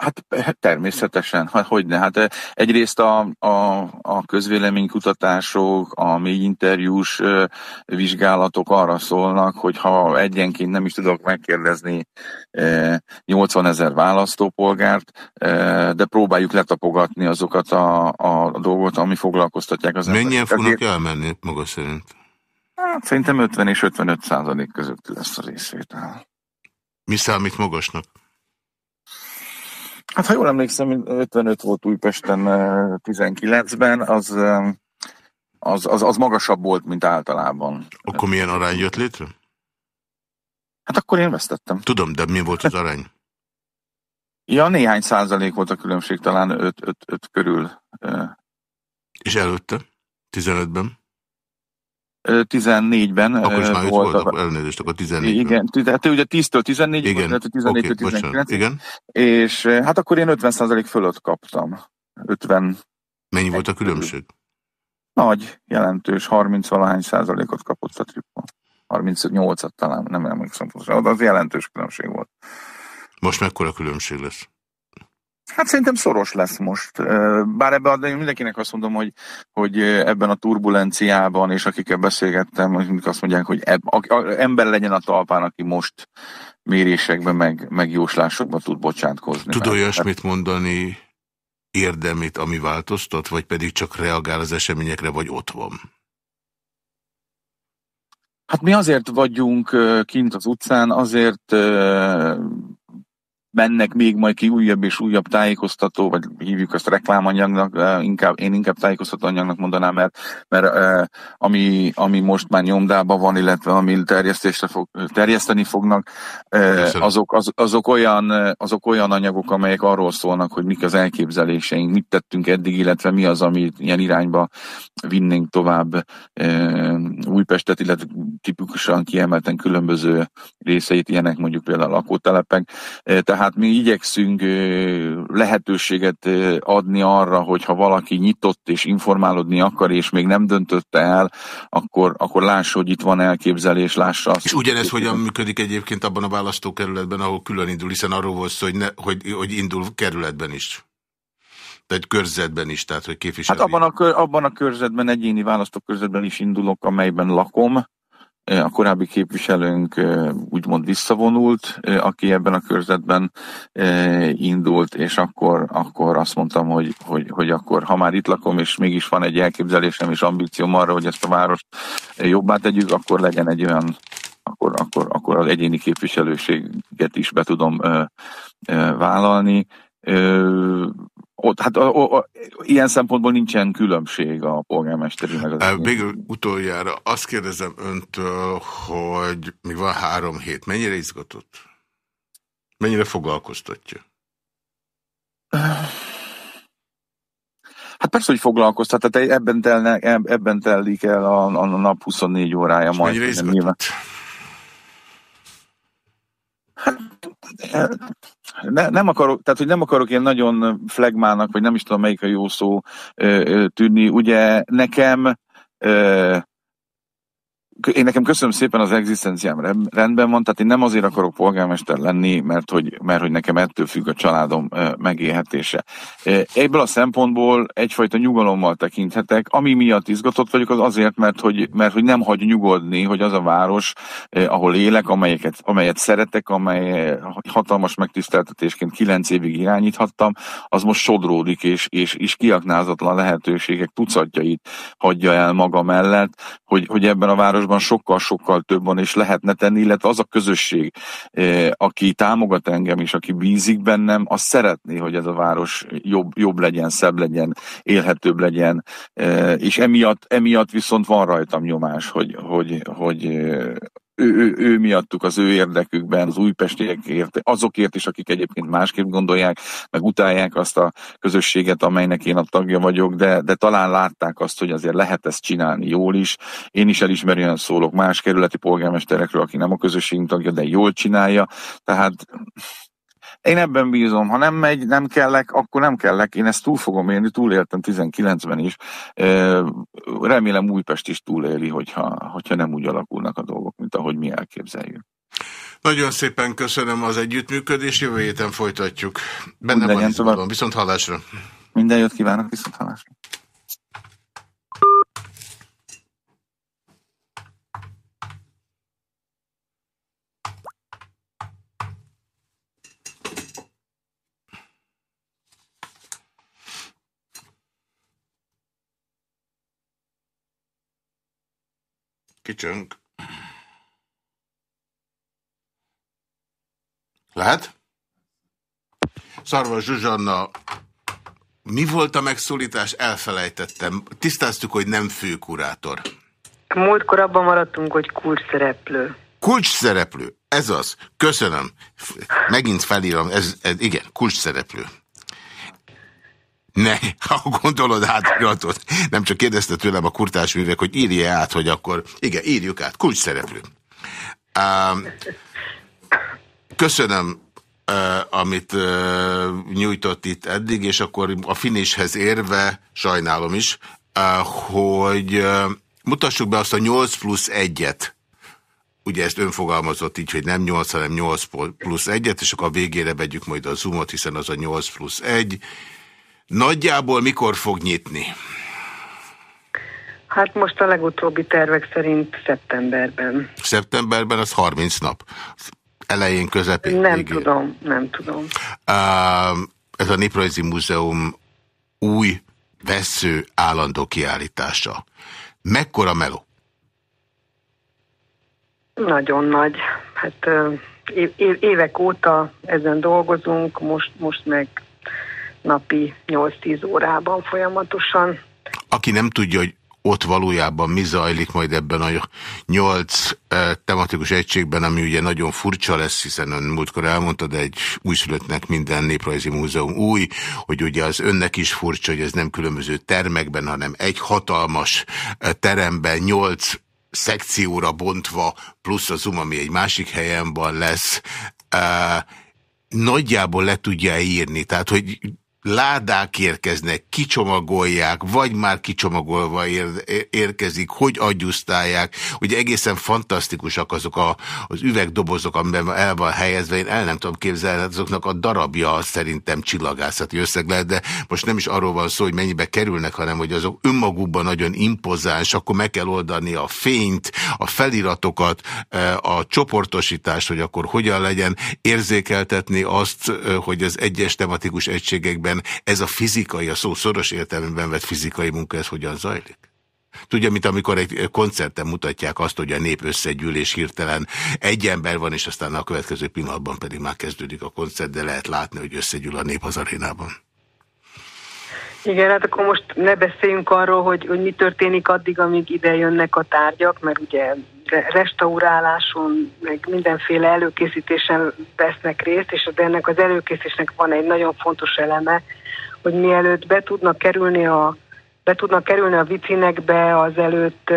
Hát, hát természetesen, hát hogyne. Hát eh, egyrészt a, a, a közvéleménykutatások, a mély interjús eh, vizsgálatok arra szólnak, hogy ha egyenként nem is tudok megkérdezni 80 eh, ezer választópolgárt, de próbáljuk letapogatni azokat a, a dolgot, ami foglalkoztatják az embereket. Mennyien fognak elmenni maga szerint? Hát, szerintem 50 és 55 százalék között lesz a részvétel. Mi számít magasnak? Hát ha jól emlékszem, 55 volt Újpesten 19-ben, az az, az, az magasabb volt, mint általában. Akkor milyen arány jött létre? Hát akkor én vesztettem. Tudom, de mi volt az arány? Ja, néhány százalék volt a különbség, talán 5 körül. És előtte? 15-ben? 14-ben akkor is már volt, volt a... elnézést, akkor 14-ben. Igen, tehát ugye 10-től 14 igen. volt, 14 okay, 19 igen. És hát akkor én 50% fölött kaptam. 50. Mennyi volt a különbség? Nagy, jelentős, 30 valahány százalékot kapott a trippa. 38-at talán, nem emlékszem pontosan, az jelentős különbség volt. Most mekkora különbség lesz? Hát szerintem szoros lesz most. Bár ebben de mindenkinek azt mondom, hogy, hogy ebben a turbulenciában, és akikkel beszélgettem, mindig azt mondják, hogy eb, a, a, ember legyen a talpán, aki most mérésekben, meg, meg jóslásokban tud bocsátkozni. Tud olyasmit mondani érdemét, ami változtat, vagy pedig csak reagál az eseményekre, vagy ott van? Hát mi azért vagyunk kint az utcán, azért mennek még majd ki újabb és újabb tájékoztató, vagy hívjuk azt reklámanyagnak, inkább, én inkább tájékoztató anyagnak mondanám, mert, mert ami, ami most már nyomdában van, illetve ami terjesztésre fog, terjeszteni fognak, azok, az, azok, olyan, azok olyan anyagok, amelyek arról szólnak, hogy mik az elképzeléseink, mit tettünk eddig, illetve mi az, ami ilyen irányba vinnénk tovább Újpestet, illetve tipikusan kiemelten különböző részeit, ilyenek mondjuk például a lakótelepek. Tehát tehát mi igyekszünk lehetőséget adni arra, hogy ha valaki nyitott és informálódni akar, és még nem döntötte el, akkor, akkor lássa, hogy itt van elképzelés, lássa azt. És ugyanez hogyan működik egyébként abban a választókerületben, ahol külön indul, hiszen arról volt szó, hogy, ne, hogy, hogy indul kerületben is. Tehát körzetben is, tehát hogy képviselő. Hát abban a, abban a körzetben, egyéni választókörzetben is indulok, amelyben lakom, a korábbi képviselőnk úgymond visszavonult, aki ebben a körzetben indult, és akkor, akkor azt mondtam, hogy, hogy, hogy akkor, ha már itt lakom, és mégis van egy elképzelésem és ambícióm arra, hogy ezt a várost jobbá tegyük, akkor legyen egy olyan akkor, akkor, akkor az egyéni képviselőséget is be tudom vállalni. Ott, hát a, a, ilyen szempontból nincsen különbség a polgármesteri meg az... Végül utoljára azt kérdezem öntől, hogy még van három hét. Mennyire izgatott? Mennyire foglalkoztatja? Hát persze, hogy foglalkoztat, tehát ebben, telne, ebben telik el a, a nap 24 órája. És majd mennyire izgatott? Hát, ne, nem akarok, tehát hogy nem akarok én nagyon flagmának, vagy nem is tudom melyik a jó szó tűnni. Ugye nekem én nekem köszönöm szépen az egzisztenciám rendben van, tehát én nem azért akarok polgármester lenni, mert hogy, mert hogy nekem ettől függ a családom megélhetése. Ebből a szempontból egyfajta nyugalommal tekinthetek. Ami miatt izgatott vagyok, az azért, mert hogy, mert hogy nem hagy nyugodni, hogy az a város, ahol élek, amelyeket, amelyet szeretek, amely hatalmas megtiszteltetésként kilenc évig irányíthattam, az most sodródik, és, és, és kiaknázatlan lehetőségek tucatjait hagyja el maga mellett, hogy, hogy ebben a városban városban sokkal-sokkal több van, és lehetne tenni, illetve az a közösség, eh, aki támogat engem, és aki bízik bennem, az szeretné, hogy ez a város jobb, jobb legyen, szebb legyen, élhetőbb legyen, eh, és emiatt, emiatt viszont van rajtam nyomás, hogy, hogy, hogy eh, ő, ő, ő miattuk az ő érdekükben, az újpestiekért, azokért is, akik egyébként másképp gondolják, meg utálják azt a közösséget, amelynek én a tagja vagyok, de, de talán látták azt, hogy azért lehet ezt csinálni jól is. Én is elismerően szólok más kerületi polgármesterekről, aki nem a közösségünk tagja, de jól csinálja. Tehát én ebben bízom, ha nem megy, nem kellek, akkor nem kellek. Én ezt túl fogom élni, túléltem 19-ben is. Remélem Újpest is túléli, hogyha, hogyha nem úgy alakulnak a dolgok, mint ahogy mi elképzeljük. Nagyon szépen köszönöm az együttműködés, jövő héten folytatjuk. Benne van van, viszont hallásra. Minden jót kívánok, viszont hallásra. Kicsönk. Lehet? Szarva Zsuzsanna Mi volt a megszólítás? Elfelejtettem. Tisztáztuk, hogy nem főkurátor. Múltkor abban maradtunk, hogy kulcs szereplő. Kulcs szereplő. Ez az. Köszönöm. Megint felírom. Ez, ez, igen, kulcs szereplő. Ne, ha gondolod átiratot. Nem csak kérdezte tőlem a kurtás művek, hogy írja át, hogy akkor, igen, írjuk át, kulcs szereplő. Köszönöm, amit nyújtott itt eddig, és akkor a finishhez érve, sajnálom is, hogy mutassuk be azt a 8 plusz 1-et, ugye ezt önfogalmazott így, hogy nem 8, hanem 8 plusz 1-et, és akkor a végére vegyük majd a zoomot, hiszen az a 8 plusz 1. Nagyjából mikor fog nyitni? Hát most a legutóbbi tervek szerint szeptemberben. Szeptemberben az 30 nap. Elején, közepén, Nem végén. tudom, nem tudom. Ez a Néprajzi Múzeum új vesző állandó kiállítása. Mekkora meló? Nagyon nagy. Hát évek óta ezen dolgozunk, most, most meg napi 8-10 órában folyamatosan. Aki nem tudja, hogy ott valójában mi zajlik majd ebben a nyolc tematikus egységben, ami ugye nagyon furcsa lesz, hiszen ön múltkor elmondta, de egy újszülöttnek minden néprajzi múzeum új, hogy ugye az önnek is furcsa, hogy ez nem különböző termekben, hanem egy hatalmas teremben nyolc szekcióra bontva, plusz a Zoom, ami egy másik helyen van lesz, nagyjából le tudja írni, tehát hogy ládák érkeznek, kicsomagolják, vagy már kicsomagolva ér, érkezik, hogy adjusztálják. Ugye egészen fantasztikusak azok a, az üvegdobozok, amiben el van helyezve. Én el nem tudom képzelni, azoknak a darabja szerintem csillagászati összeg lehet, de most nem is arról van szó, hogy mennyibe kerülnek, hanem hogy azok önmagukban nagyon impozáns, akkor meg kell oldani a fényt, a feliratokat, e, a csoportosítást, hogy akkor hogyan legyen, érzékeltetni azt, e, hogy az egyes tematikus egységekben esetben ez a fizikai, a szó szoros értelemben vett fizikai munka, ez hogyan zajlik? Tudja, mint amikor egy koncerten mutatják azt, hogy a nép összegyűl, és hirtelen egy ember van, és aztán a következő pillanatban pedig már kezdődik a koncert, de lehet látni, hogy összegyűl a nép az arénában. Igen, hát akkor most ne beszéljünk arról, hogy, hogy mi történik addig, amíg ide jönnek a tárgyak, mert ugye restauráláson, meg mindenféle előkészítésen vesznek részt, és ennek az előkészítésnek van egy nagyon fontos eleme, hogy mielőtt be tudnak kerülni a, be tudnak kerülni a vitrinekbe, azelőtt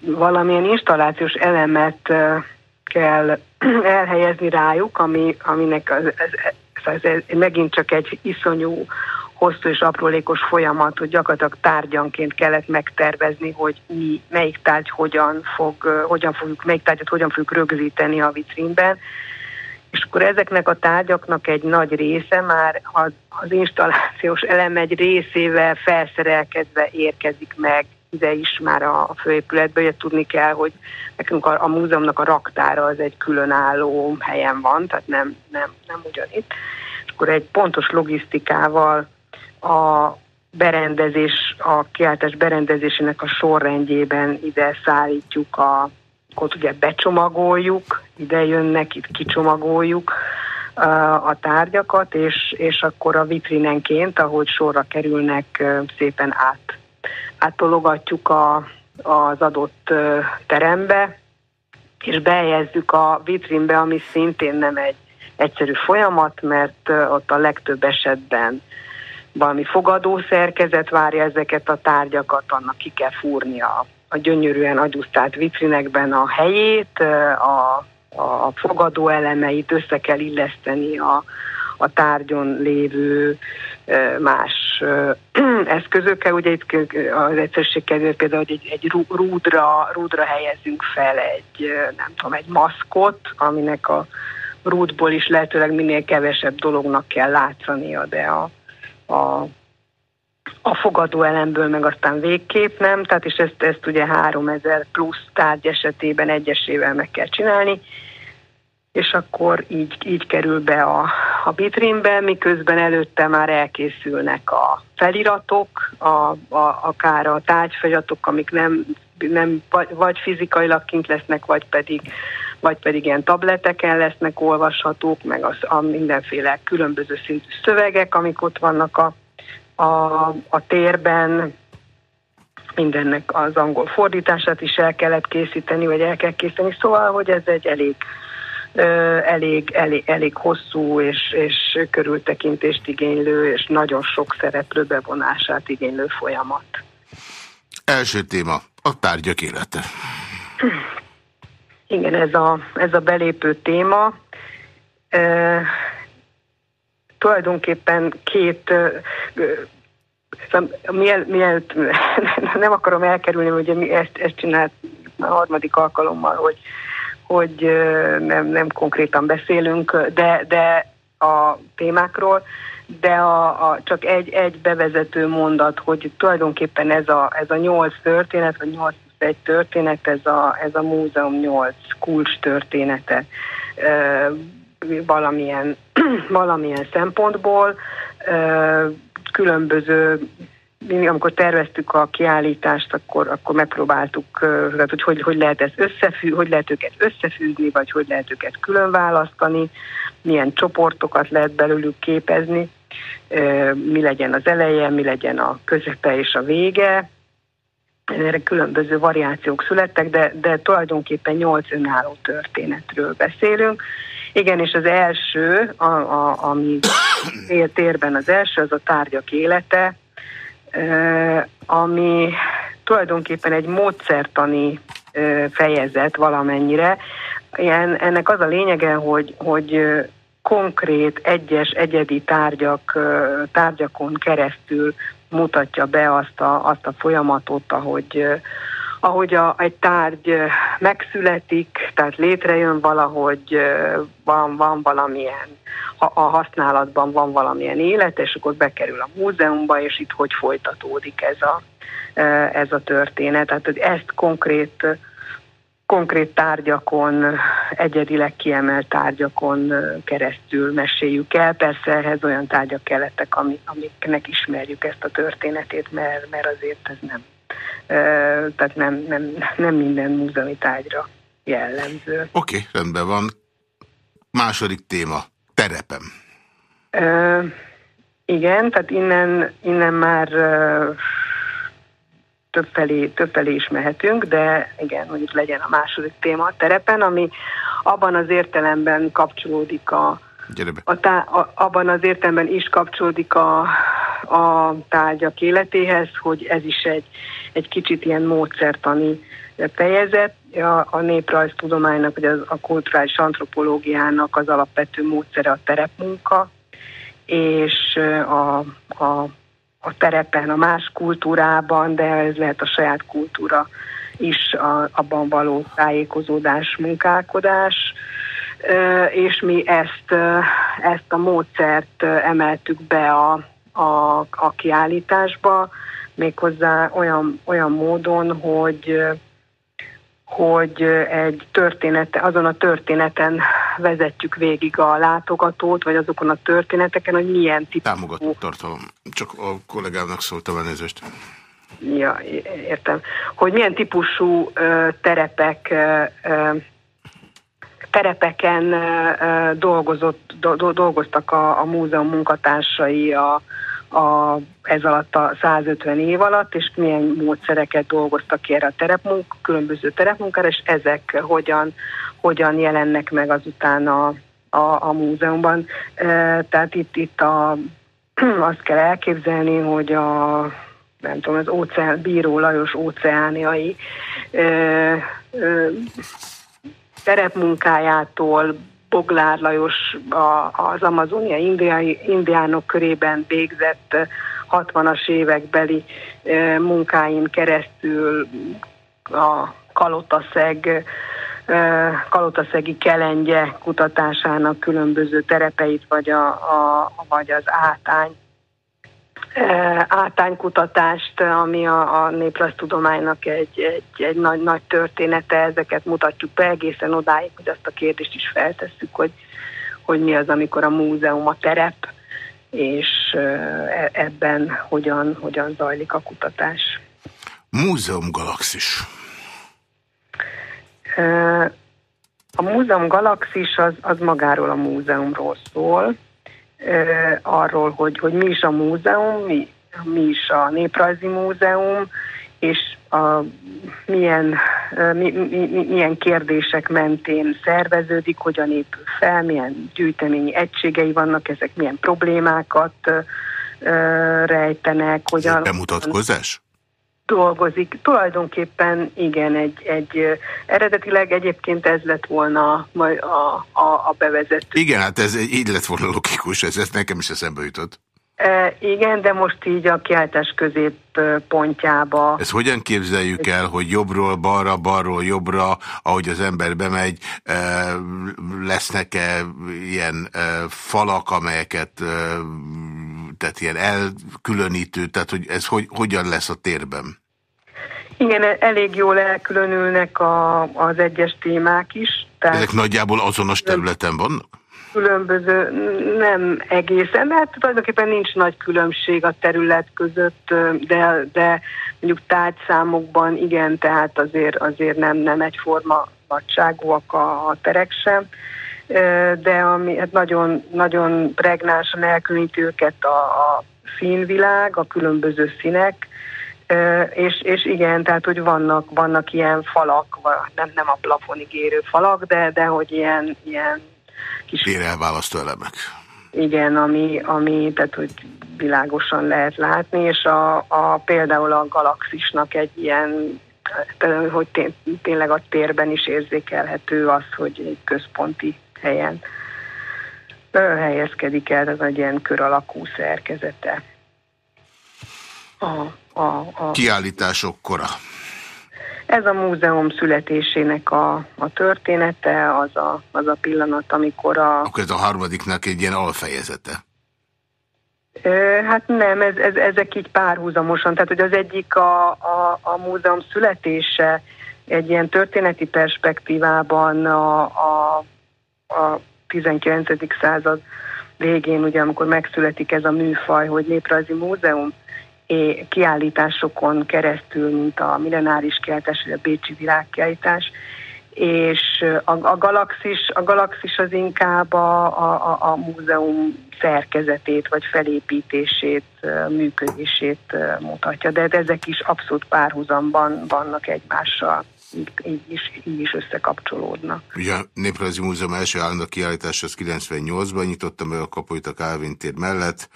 valamilyen installációs elemet kell elhelyezni rájuk, ami, aminek az, ez, ez, ez megint csak egy iszonyú hosszú és aprólékos folyamat, hogy gyakorlatilag tárgyanként kellett megtervezni, hogy mi, melyik tárgy hogyan, fog, hogyan fogjuk, melyik tárgyat hogyan fogjuk rögzíteni a vitrínben. És akkor ezeknek a tárgyaknak egy nagy része már az, az installációs elem egy részével felszerelkedve érkezik meg ide is már a főépületbe, hogy tudni kell, hogy nekünk a, a múzeumnak a raktára az egy különálló helyen van, tehát nem, nem, nem ugyanitt. És akkor egy pontos logisztikával a berendezés, a kiáltás berendezésének a sorrendjében ide szállítjuk a ott ugye becsomagoljuk, ide jönnek, itt kicsomagoljuk a tárgyakat, és, és akkor a vitrinenként, ahogy sorra kerülnek, szépen át, átologatjuk a, az adott terembe, és behelyezzük a vitrínbe, ami szintén nem egy egyszerű folyamat, mert ott a legtöbb esetben valami fogadó szerkezet várja ezeket a tárgyakat, annak ki kell fúrni a, a gyönyörűen agyusztált vitrinekben a helyét, a, a fogadó elemeit össze kell illeszteni a, a tárgyon lévő más eszközökkel. Ugye itt az egyszerűség kedvéért például, hogy egy, egy rúdra, rúdra helyezünk fel egy, nem tudom, egy maszkot, aminek a rúdból is lehetőleg minél kevesebb dolognak kell látszania, de a a, a fogadó elemből meg aztán végképp nem, tehát és ezt, ezt ugye 3000 plusz tárgy esetében egyesével meg kell csinálni, és akkor így, így kerül be a, a bitrínbe, miközben előtte már elkészülnek a feliratok, a, a, akár a tárgyfegyatok, amik nem, nem vagy fizikailag kint lesznek, vagy pedig, vagy pedig ilyen tableteken lesznek olvashatók, meg az, a mindenféle különböző szintű szövegek, amik ott vannak a, a, a térben mindennek az angol fordítását is el kellett készíteni, vagy el kell készíteni, szóval, hogy ez egy elég elég, elég, elég hosszú és, és körültekintést igénylő, és nagyon sok szereplő bevonását igénylő folyamat. Első téma, a tárgyak élete. Igen, ez a, ez a belépő téma. E, tulajdonképpen két Miel, mielőtt nem akarom elkerülni, hogy mi ezt, ezt csinált a harmadik alkalommal, hogy, hogy nem, nem konkrétan beszélünk, de, de a témákról, de a, a, csak egy, egy bevezető mondat, hogy tulajdonképpen ez a, ez a nyolc történet, vagy nyolc egy történet, ez a, ez a múzeum nyolc kulcs története valamilyen, valamilyen szempontból. Különböző mi, amikor terveztük a kiállítást, akkor, akkor megpróbáltuk, tehát, hogy, hogy hogy lehet ezt összefű, hogy lehet őket összefűzni, vagy hogy lehet őket külön választani, milyen csoportokat lehet belőlük képezni, mi legyen az eleje, mi legyen a közepe és a vége. Erre különböző variációk születtek, de, de tulajdonképpen nyolc önálló történetről beszélünk. Igen, és az első, a, a, ami térben az első, az a tárgyak élete, ami tulajdonképpen egy módszertani fejezet valamennyire. Ilyen, ennek az a lényege, hogy, hogy konkrét, egyes, egyedi tárgyak, tárgyakon keresztül mutatja be azt a, azt a folyamatot, ahogy, ahogy a, egy tárgy megszületik, tehát létrejön valahogy, van, van valamilyen, a, használatban van valamilyen élet, és akkor bekerül a múzeumba, és itt hogy folytatódik ez a, ez a történet. Tehát hogy ezt konkrét, konkrét tárgyakon, egyedileg kiemelt tárgyakon keresztül meséljük el. Persze ehhez olyan tárgyak kellettek, amiknek ismerjük ezt a történetét, mert, mert azért ez nem tehát nem, nem, nem minden múzeumi tárgyra jellemző. Oké, okay, rendben van. Második téma, terepem. Ö, igen, tehát innen, innen már többfelé, többfelé is mehetünk, de igen, hogy itt legyen a második téma a terepen, ami abban az értelemben kapcsolódik a, a, tá, a abban az értelemben is kapcsolódik a, a tárgyak életéhez, hogy ez is egy, egy kicsit ilyen módszertani fejezet. A, a néprajztudománynak, vagy az, a kulturális antropológiának az alapvető módszere a terepmunka, és a, a, a terepen, a más kultúrában, de ez lehet a saját kultúra is a, abban való tájékozódás, munkálkodás, és mi ezt, ezt a módszert emeltük be a, a, a kiállításba, méghozzá olyan, olyan módon, hogy hogy egy története, azon a történeten vezetjük végig a látogatót, vagy azokon a történeteken, hogy milyen típusú... Támogatott tartalom. Csak a kollégámnak szóltam elnézést. Ja, értem. Hogy milyen típusú uh, terepek uh, terepeken dolgozott, do, dolgoztak a, a múzeum munkatársai, a, a, ez alatt a 150 év alatt, és milyen módszereket dolgoztak ki erre a terepmunk, különböző terepmunkára, és ezek hogyan, hogyan jelennek meg azután a, a, a múzeumban. E, tehát itt, itt a, azt kell elképzelni, hogy a nem tudom, az óceán, Bíró Lajos óceániai e, e, terepmunkájától Boglár Lajos az Amazonia indiai, indiánok körében végzett 60-as évekbeli munkáin keresztül a Kalotaszeg Kalotaszegi kelengye kutatásának különböző terepeit, vagy, a, a, vagy az átány átánykutatást, ami a, a néprajztudománynak egy, egy, egy nagy, nagy története, ezeket mutatjuk be egészen odáig, hogy azt a kérdést is feltesszük, hogy, hogy mi az, amikor a múzeum a terep, és e, ebben hogyan, hogyan zajlik a kutatás. Múzeum Galaxis. A Múzeum Galaxis az, az magáról a múzeumról szól, arról, hogy, hogy mi is a múzeum, mi mi is a Néprajzi Múzeum, és a, milyen, mi, mi, milyen kérdések mentén szerveződik, hogyan épül fel, milyen gyűjteményi egységei vannak, ezek milyen problémákat rejtenek. Hogyan, Ez bemutatkozás? Dolgozik. Tulajdonképpen igen, egy, egy eredetileg egyébként ez lett volna a, a, a bevezető. Igen, hát ez így lett volna logikus, ez, ez nekem is eszembe jutott. E, igen, de most így a kiáltás középpontjába. Ezt hogyan képzeljük el, hogy jobbról balra, balról jobbra, ahogy az ember bemegy, e, lesznek-e ilyen e, falak, amelyeket tehát ilyen elkülönítő, tehát hogy ez hogy, hogyan lesz a térben? Igen, elég jól elkülönülnek a, az egyes témák is. Tehát Ezek nagyjából azonos területen vannak? Különböző, nem egészen, mert tulajdonképpen nincs nagy különbség a terület között, de, de mondjuk tárgyszámokban igen, tehát azért, azért nem, nem egyforma nagyságúak a, a terek sem de ami hát nagyon, nagyon pregnánsan elkülönít őket a, a színvilág, a különböző színek, és, és igen, tehát hogy vannak, vannak ilyen falak, nem, nem a plafonig érő falak, de, de hogy ilyen, ilyen kis... Vérelválasztó elemek. Igen, ami, ami tehát, hogy világosan lehet látni, és a, a, például a galaxisnak egy ilyen hogy tényleg a térben is érzékelhető az, hogy egy központi helyen helyezkedik el, egy ilyen kör alakú szerkezete. A, a, a... Kiállítások kora. Ez a múzeum születésének a, a története, az a, az a pillanat, amikor a... Akkor ez a harmadiknak egy ilyen alfejezete. Hát nem, ez, ez, ezek így párhuzamosan, tehát hogy az egyik a, a, a múzeum születése egy ilyen történeti perspektívában a, a a 19. század végén, ugye amikor megszületik ez a műfaj, hogy néprajzi múzeum, és kiállításokon keresztül, mint a millenáris kiállítás, vagy a Bécsi világkiállítás, és a, a, galaxis, a galaxis az inkább a, a, a múzeum szerkezetét, vagy felépítését, működését mutatja, de ezek is abszolút párhuzamban vannak egymással így, így, is, így is összekapcsolódnak. Ugye a Néprajzi Múzeum első állandó kiállítás az 98-ban nyitotta meg a kapuit a Kálvin tér mellett,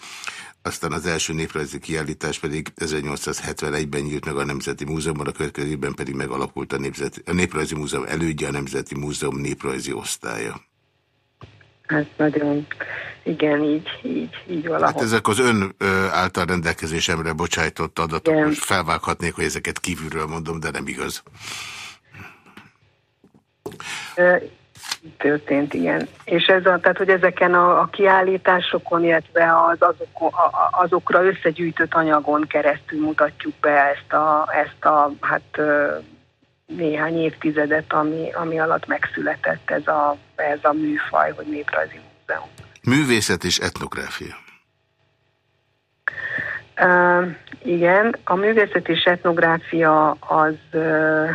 aztán az első néprajzi kiállítás pedig 1871-ben nyílt meg a Nemzeti Múzeumban, a következőben pedig megalakult a, Nemzeti, a Néprajzi Múzeum elődje, a Nemzeti Múzeum néprajzi osztálya. Hát nagyon, igen, így, így, így valahol. Hát ezek az ön által rendelkezésemre bocsájtott adatok, igen. most felvághatnék, hogy ezeket kívülről mondom, de nem igaz történt, igen. És ez a, tehát, hogy ezeken a, a kiállításokon, illetve az azok, a, azokra összegyűjtött anyagon keresztül mutatjuk be ezt a, ezt a hát néhány évtizedet, ami, ami alatt megszületett ez a, ez a műfaj, hogy néprajzi múzeum. Művészet és etnográfia. Uh, igen, a művészet és etnográfia az, uh,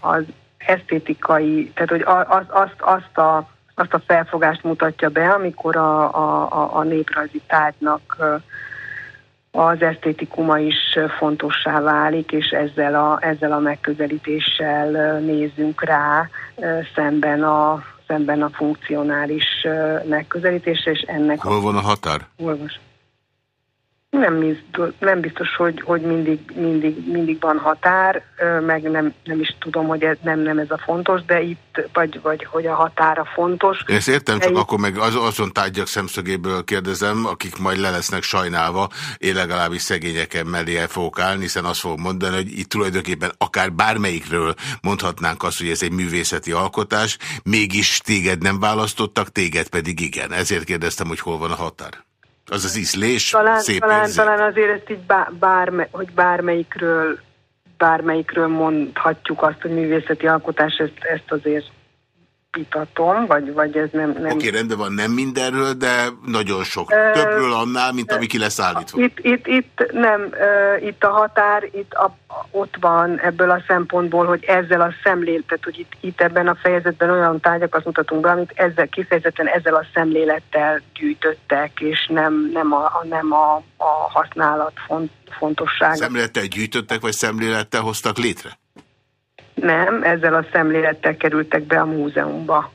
az esztétikai, tehát hogy az, azt, azt, a, azt a felfogást mutatja be, amikor a, a, a néprajzi tárgynak az esztétikuma is fontossá válik, és ezzel a, ezzel a megközelítéssel nézünk rá szemben a, szemben a funkcionális megközelítése, és ennek... Hol van a határ? Olvas. Nem biztos, nem biztos hogy, hogy mindig, mindig, mindig van határ, meg nem, nem is tudom, hogy ez, nem, nem ez a fontos, de itt, vagy, vagy hogy a határa fontos. Én ezt értem, csak itt... akkor meg az, azon tárgyak szemszögéből kérdezem, akik majd le lesznek sajnálva, én legalábbis szegényeken mellé el fogok állni, hiszen azt fogom mondani, hogy itt tulajdonképpen akár bármelyikről mondhatnánk azt, hogy ez egy művészeti alkotás, mégis téged nem választottak, téged pedig igen. Ezért kérdeztem, hogy hol van a határ. Az az ízlés, talán, szép talán, talán azért ezt így bárme, hogy bármelyikről, bármelyikről mondhatjuk azt, hogy művészeti alkotás, ezt, ezt azért vitatom, vagy, vagy ez nem... nem... Oké, okay, rendben van, nem mindenről, de nagyon sok. Uh, Többről annál, mint ami ki lesz állítva. Itt, itt, itt nem, itt a határ, itt a, ott van ebből a szempontból, hogy ezzel a szemléletet, hogy itt, itt ebben a fejezetben olyan tárgyakat mutatunk be, amit ezzel kifejezetten ezzel a szemlélettel gyűjtöttek, és nem, nem, a, nem a, a használat font, fontossága. Szemlélettel gyűjtöttek, vagy szemlélettel hoztak létre? Nem, ezzel a szemlélettel kerültek be a múzeumba.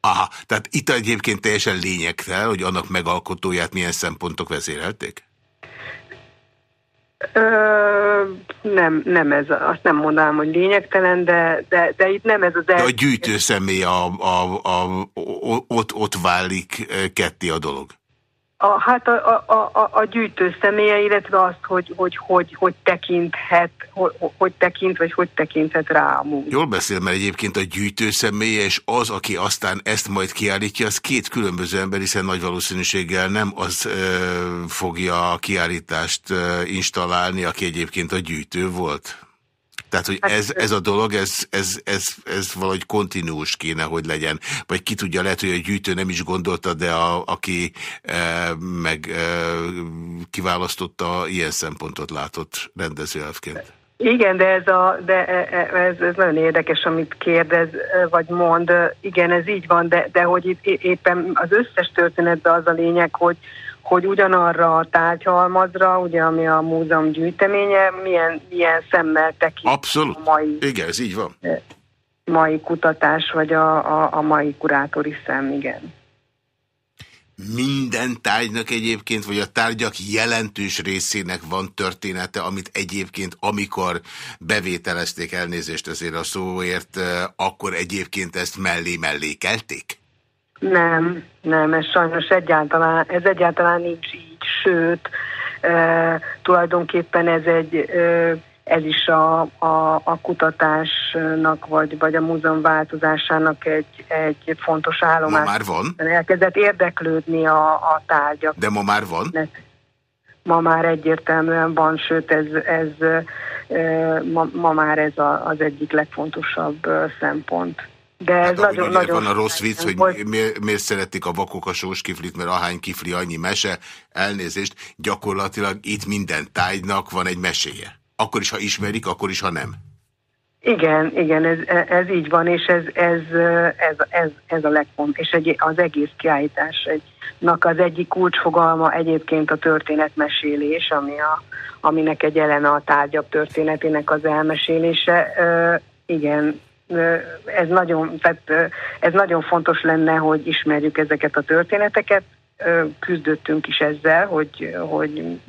Aha, tehát itt egyébként teljesen lényegtel, hogy annak megalkotóját milyen szempontok vezérelték? Ö, nem, nem ez, azt nem mondanám, hogy lényegtelen, de, de, de itt nem ez az... De a gyűjtőszemély a, a, a, ott, ott válik ketté a dolog. A, hát a, a, a, a gyűjtő személye, illetve azt, hogy hogy, hogy, hogy tekinthet, hogy, hogy tekint, vagy hogy tekinthet rá a múlt. Jól beszél, mert egyébként a gyűjtő személye és az, aki aztán ezt majd kiállítja, az két különböző ember, hiszen nagy valószínűséggel nem az ö, fogja a kiállítást ö, installálni, aki egyébként a gyűjtő volt. Tehát, hogy hát, ez, ez a dolog, ez, ez, ez, ez valahogy kontinuus kéne, hogy legyen. Vagy ki tudja, lehet, hogy a gyűjtő nem is gondolta, de a, aki e, meg e, kiválasztotta, ilyen szempontot látott rendezőelfként. Igen, de, ez, a, de e, e, ez, ez nagyon érdekes, amit kérdez, vagy mond. Igen, ez így van, de, de hogy itt éppen az összes történetben az a lényeg, hogy, hogy ugyanarra a tárgyhalmazra, ugye, ami a múzeum gyűjteménye, milyen, milyen szemmel tekint Abszolút. a mai, igen, ez így van. mai kutatás, vagy a, a, a mai kurátori szem, igen. Minden tárgynak egyébként, vagy a tárgyak jelentős részének van története, amit egyébként, amikor bevételezték elnézést ezért a szóért, eh, akkor egyébként ezt mellé-mellé kelték? Nem, nem, ez sajnos egyáltalán, ez egyáltalán nincs így, sőt, e, tulajdonképpen ez egy, e, ez is a, a, a kutatásnak, vagy, vagy a múzeum változásának egy, egy fontos állomás. Ma már van? Elkezdett érdeklődni a, a tárgyak. De ma már van? Ma már egyértelműen van, sőt ez, ez ma, ma már ez a, az egyik legfontosabb szempont. De ez hát, nagyon, nagyon van a rossz vicc, hogy volt. miért, miért szeretik a vakok a sós kiflit, mert ahány kifli, annyi mese. Elnézést, gyakorlatilag itt minden tájnak van egy meséje. Akkor is, ha ismerik, akkor is, ha nem. Igen, igen, ez, ez így van, és ez, ez, ez, ez, ez a legfont, és egy, az egész kiállítás egynak az egyik kulcsfogalma egyébként a történetmesélés, ami a, aminek egy eleme a tárgyak történetének az elmesélése. Igen, ez nagyon, tehát ez nagyon fontos lenne, hogy ismerjük ezeket a történeteket. Küzdöttünk is ezzel, hogy, hogy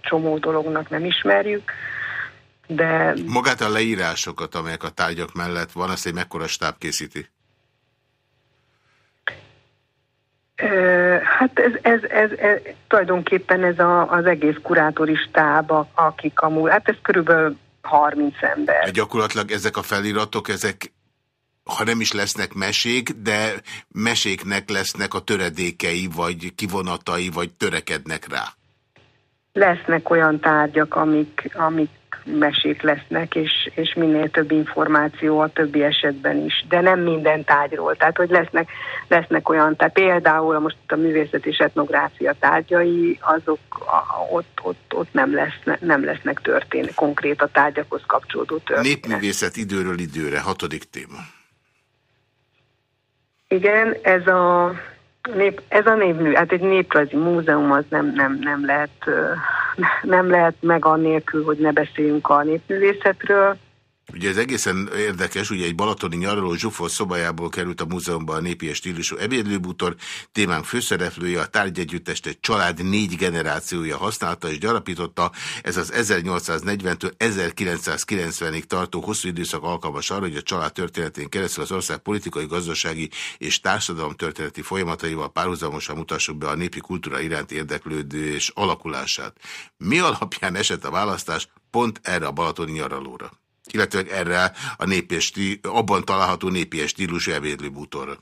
csomó dolognak nem ismerjük. De... Magát a leírásokat, amelyek a tárgyak mellett van, azt egy mekkora stáb készíti? Hát ez, ez, ez, ez tulajdonképpen ez a, az egész kurátori stáb, akik amúgy, hát ez körülbelül 30 ember. Gyakorlatilag ezek a feliratok, ezek ha nem is lesznek mesék, de meséknek lesznek a töredékei, vagy kivonatai, vagy törekednek rá. Lesznek olyan tárgyak, amik, amik mesék lesznek, és, és minél több információ a többi esetben is, de nem minden tárgyról. Tehát, hogy lesznek, lesznek olyan, tehát például most a művészet és etnográfia tárgyai, azok a, ott, ott, ott nem, lesz, nem lesznek történet, konkrét a tárgyakhoz kapcsolódó történet. Népművészet időről időre, hatodik téma. Igen, ez a nép, ez a népmű, hát egy néprajzi múzeum az nem, nem, nem lehet nem lehet meg annélkül, hogy ne beszéljünk a népművészetről. Ugye ez egészen érdekes, ugye egy balatoni nyaraló zsufol szobájából került a múzeumban a népi stílusú ebédlőbútor, témán főszereplője, a tárgyegyüttest egy család négy generációja használta és gyarapította, ez az 1840-től 1990-ig tartó hosszú időszak alkalmas arra, hogy a család történetén keresztül az ország politikai, gazdasági és társadalom történeti folyamataival párhuzamosan mutassuk be a népi kultúra iránt érdeklődés alakulását. Mi alapján esett a választás pont erre a balatoni nyaralóra? Illetve erre a népi, abban található népi stílusú ebédlőbútorra.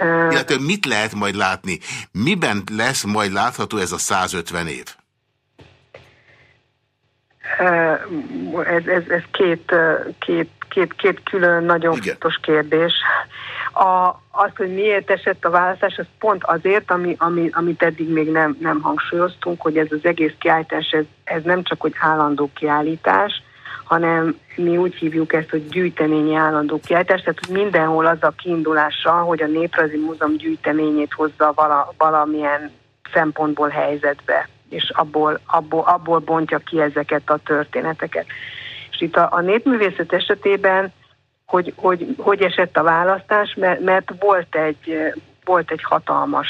Uh, illetve mit lehet majd látni? Miben lesz majd látható ez a 150 év? ez, ez, ez két, két, két, két külön nagyon Igen. fontos kérdés. A, az, hogy miért esett a választás, az pont azért, ami, ami, amit eddig még nem, nem hangsúlyoztunk, hogy ez az egész kiállítás, ez, ez nem csak hogy állandó kiállítás, hanem mi úgy hívjuk ezt, hogy gyűjteményi állandó kiállítás, tehát hogy mindenhol az a kiindulása, hogy a Néprajzi Múzeum gyűjteményét hozza vala, valamilyen szempontból helyzetbe, és abból, abból, abból bontja ki ezeket a történeteket. És itt a, a népművészet esetében, hogy, hogy, hogy esett a választás, mert, mert volt, egy, volt egy hatalmas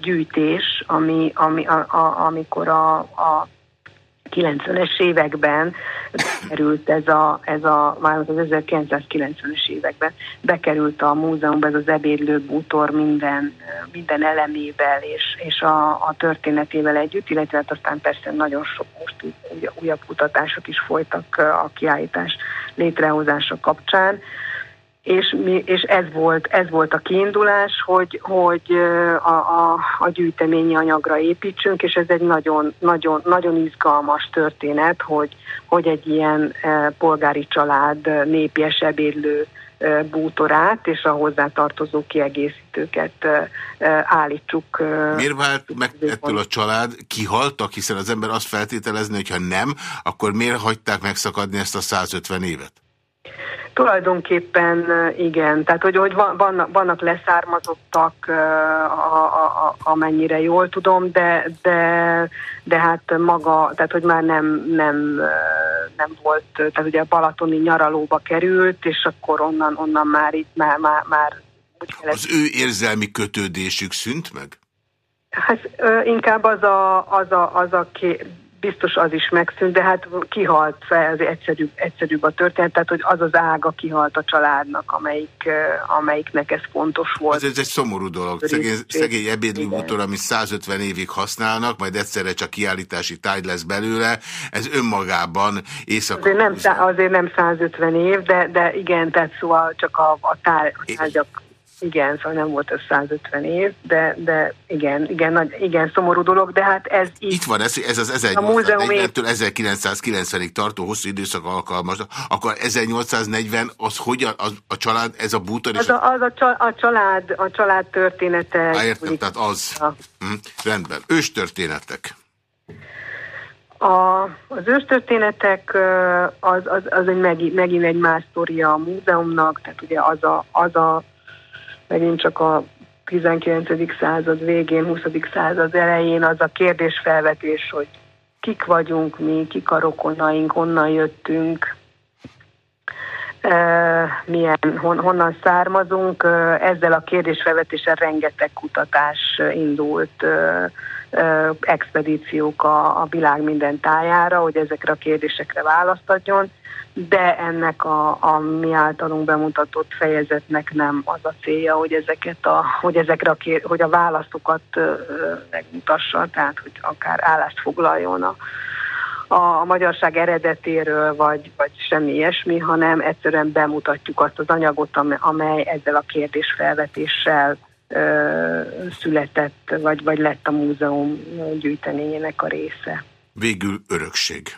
gyűjtés, ami, ami, a, a, amikor a, a 90-es években bekerült ez a, ez a már az 1990-es években bekerült a múzeumban ez az ebédlő bútor minden, minden elemével és, és a, a történetével együtt, illetve hát aztán persze nagyon sok most újabb kutatások is folytak a kiállítás létrehozása kapcsán és, mi, és ez, volt, ez volt a kiindulás, hogy, hogy a, a, a gyűjteményi anyagra építsünk, és ez egy nagyon, nagyon, nagyon izgalmas történet, hogy, hogy egy ilyen polgári család népies ebédlő bútorát és a hozzátartozó kiegészítőket állítsuk. Miért vált meg ettől a család? Kihaltak, hiszen az ember azt feltételezni, hogyha nem, akkor miért hagyták megszakadni ezt a 150 évet? Tulajdonképpen igen, tehát hogy, hogy vannak, vannak leszármazottak, a, a, a, amennyire jól tudom, de, de, de hát maga, tehát hogy már nem, nem, nem volt, tehát ugye a Balatoni nyaralóba került, és akkor onnan, onnan már itt már, már, már Az ő érzelmi kötődésük szűnt meg? Hát inkább az a, az a, az a ké, biztos az is megszűnt, de hát kihalt fel, ez egyszerűbb, egyszerűbb a történet, tehát hogy az az ága kihalt a családnak, amelyik, amelyiknek ez fontos volt. Ez, ez egy szomorú dolog. Szegény, szegény ebédlőbútor, amit 150 évig használnak, majd egyszerre csak kiállítási tárgy lesz belőle, ez önmagában éjszaka... Azért nem, azért nem 150 év, de, de igen, tehát szóval csak a, a tárgyak igen, szóval nem volt ez 150 év, de, de igen, igen, nagy, igen, szomorú dolog, de hát ez így... Itt van, ez, ez az 1840-től 1990-ig tartó hosszú időszak alkalmas, akkor 1840 az hogyan, az, a család, ez a bútor... Az, a, az a, a, család, a család története... Há, értem, tehát az. Hm, rendben. Őstörténetek. A, az őstörténetek az, az, az egy megint, megint egy más sztoria a múzeumnak, tehát ugye az a, az a megint csak a 19. század végén, 20. század elején az a kérdésfelvetés, hogy kik vagyunk mi, kik a rokonaink, honnan jöttünk, milyen, hon, honnan származunk. Ezzel a kérdésfelvetéssel rengeteg kutatás indult, expedíciók a, a világ minden tájára, hogy ezekre a kérdésekre választ adjon de ennek a, a mi általunk bemutatott fejezetnek nem az a célja, hogy ezeket a, hogy ezekre a, kér, hogy a válaszokat megmutassa, tehát hogy akár állást foglaljon a, a magyarság eredetéről, vagy, vagy semmi ilyesmi, hanem egyszerűen bemutatjuk azt az anyagot, amely ezzel a kérdésfelvetéssel született, vagy, vagy lett a múzeum gyűjteményének a része. Végül örökség.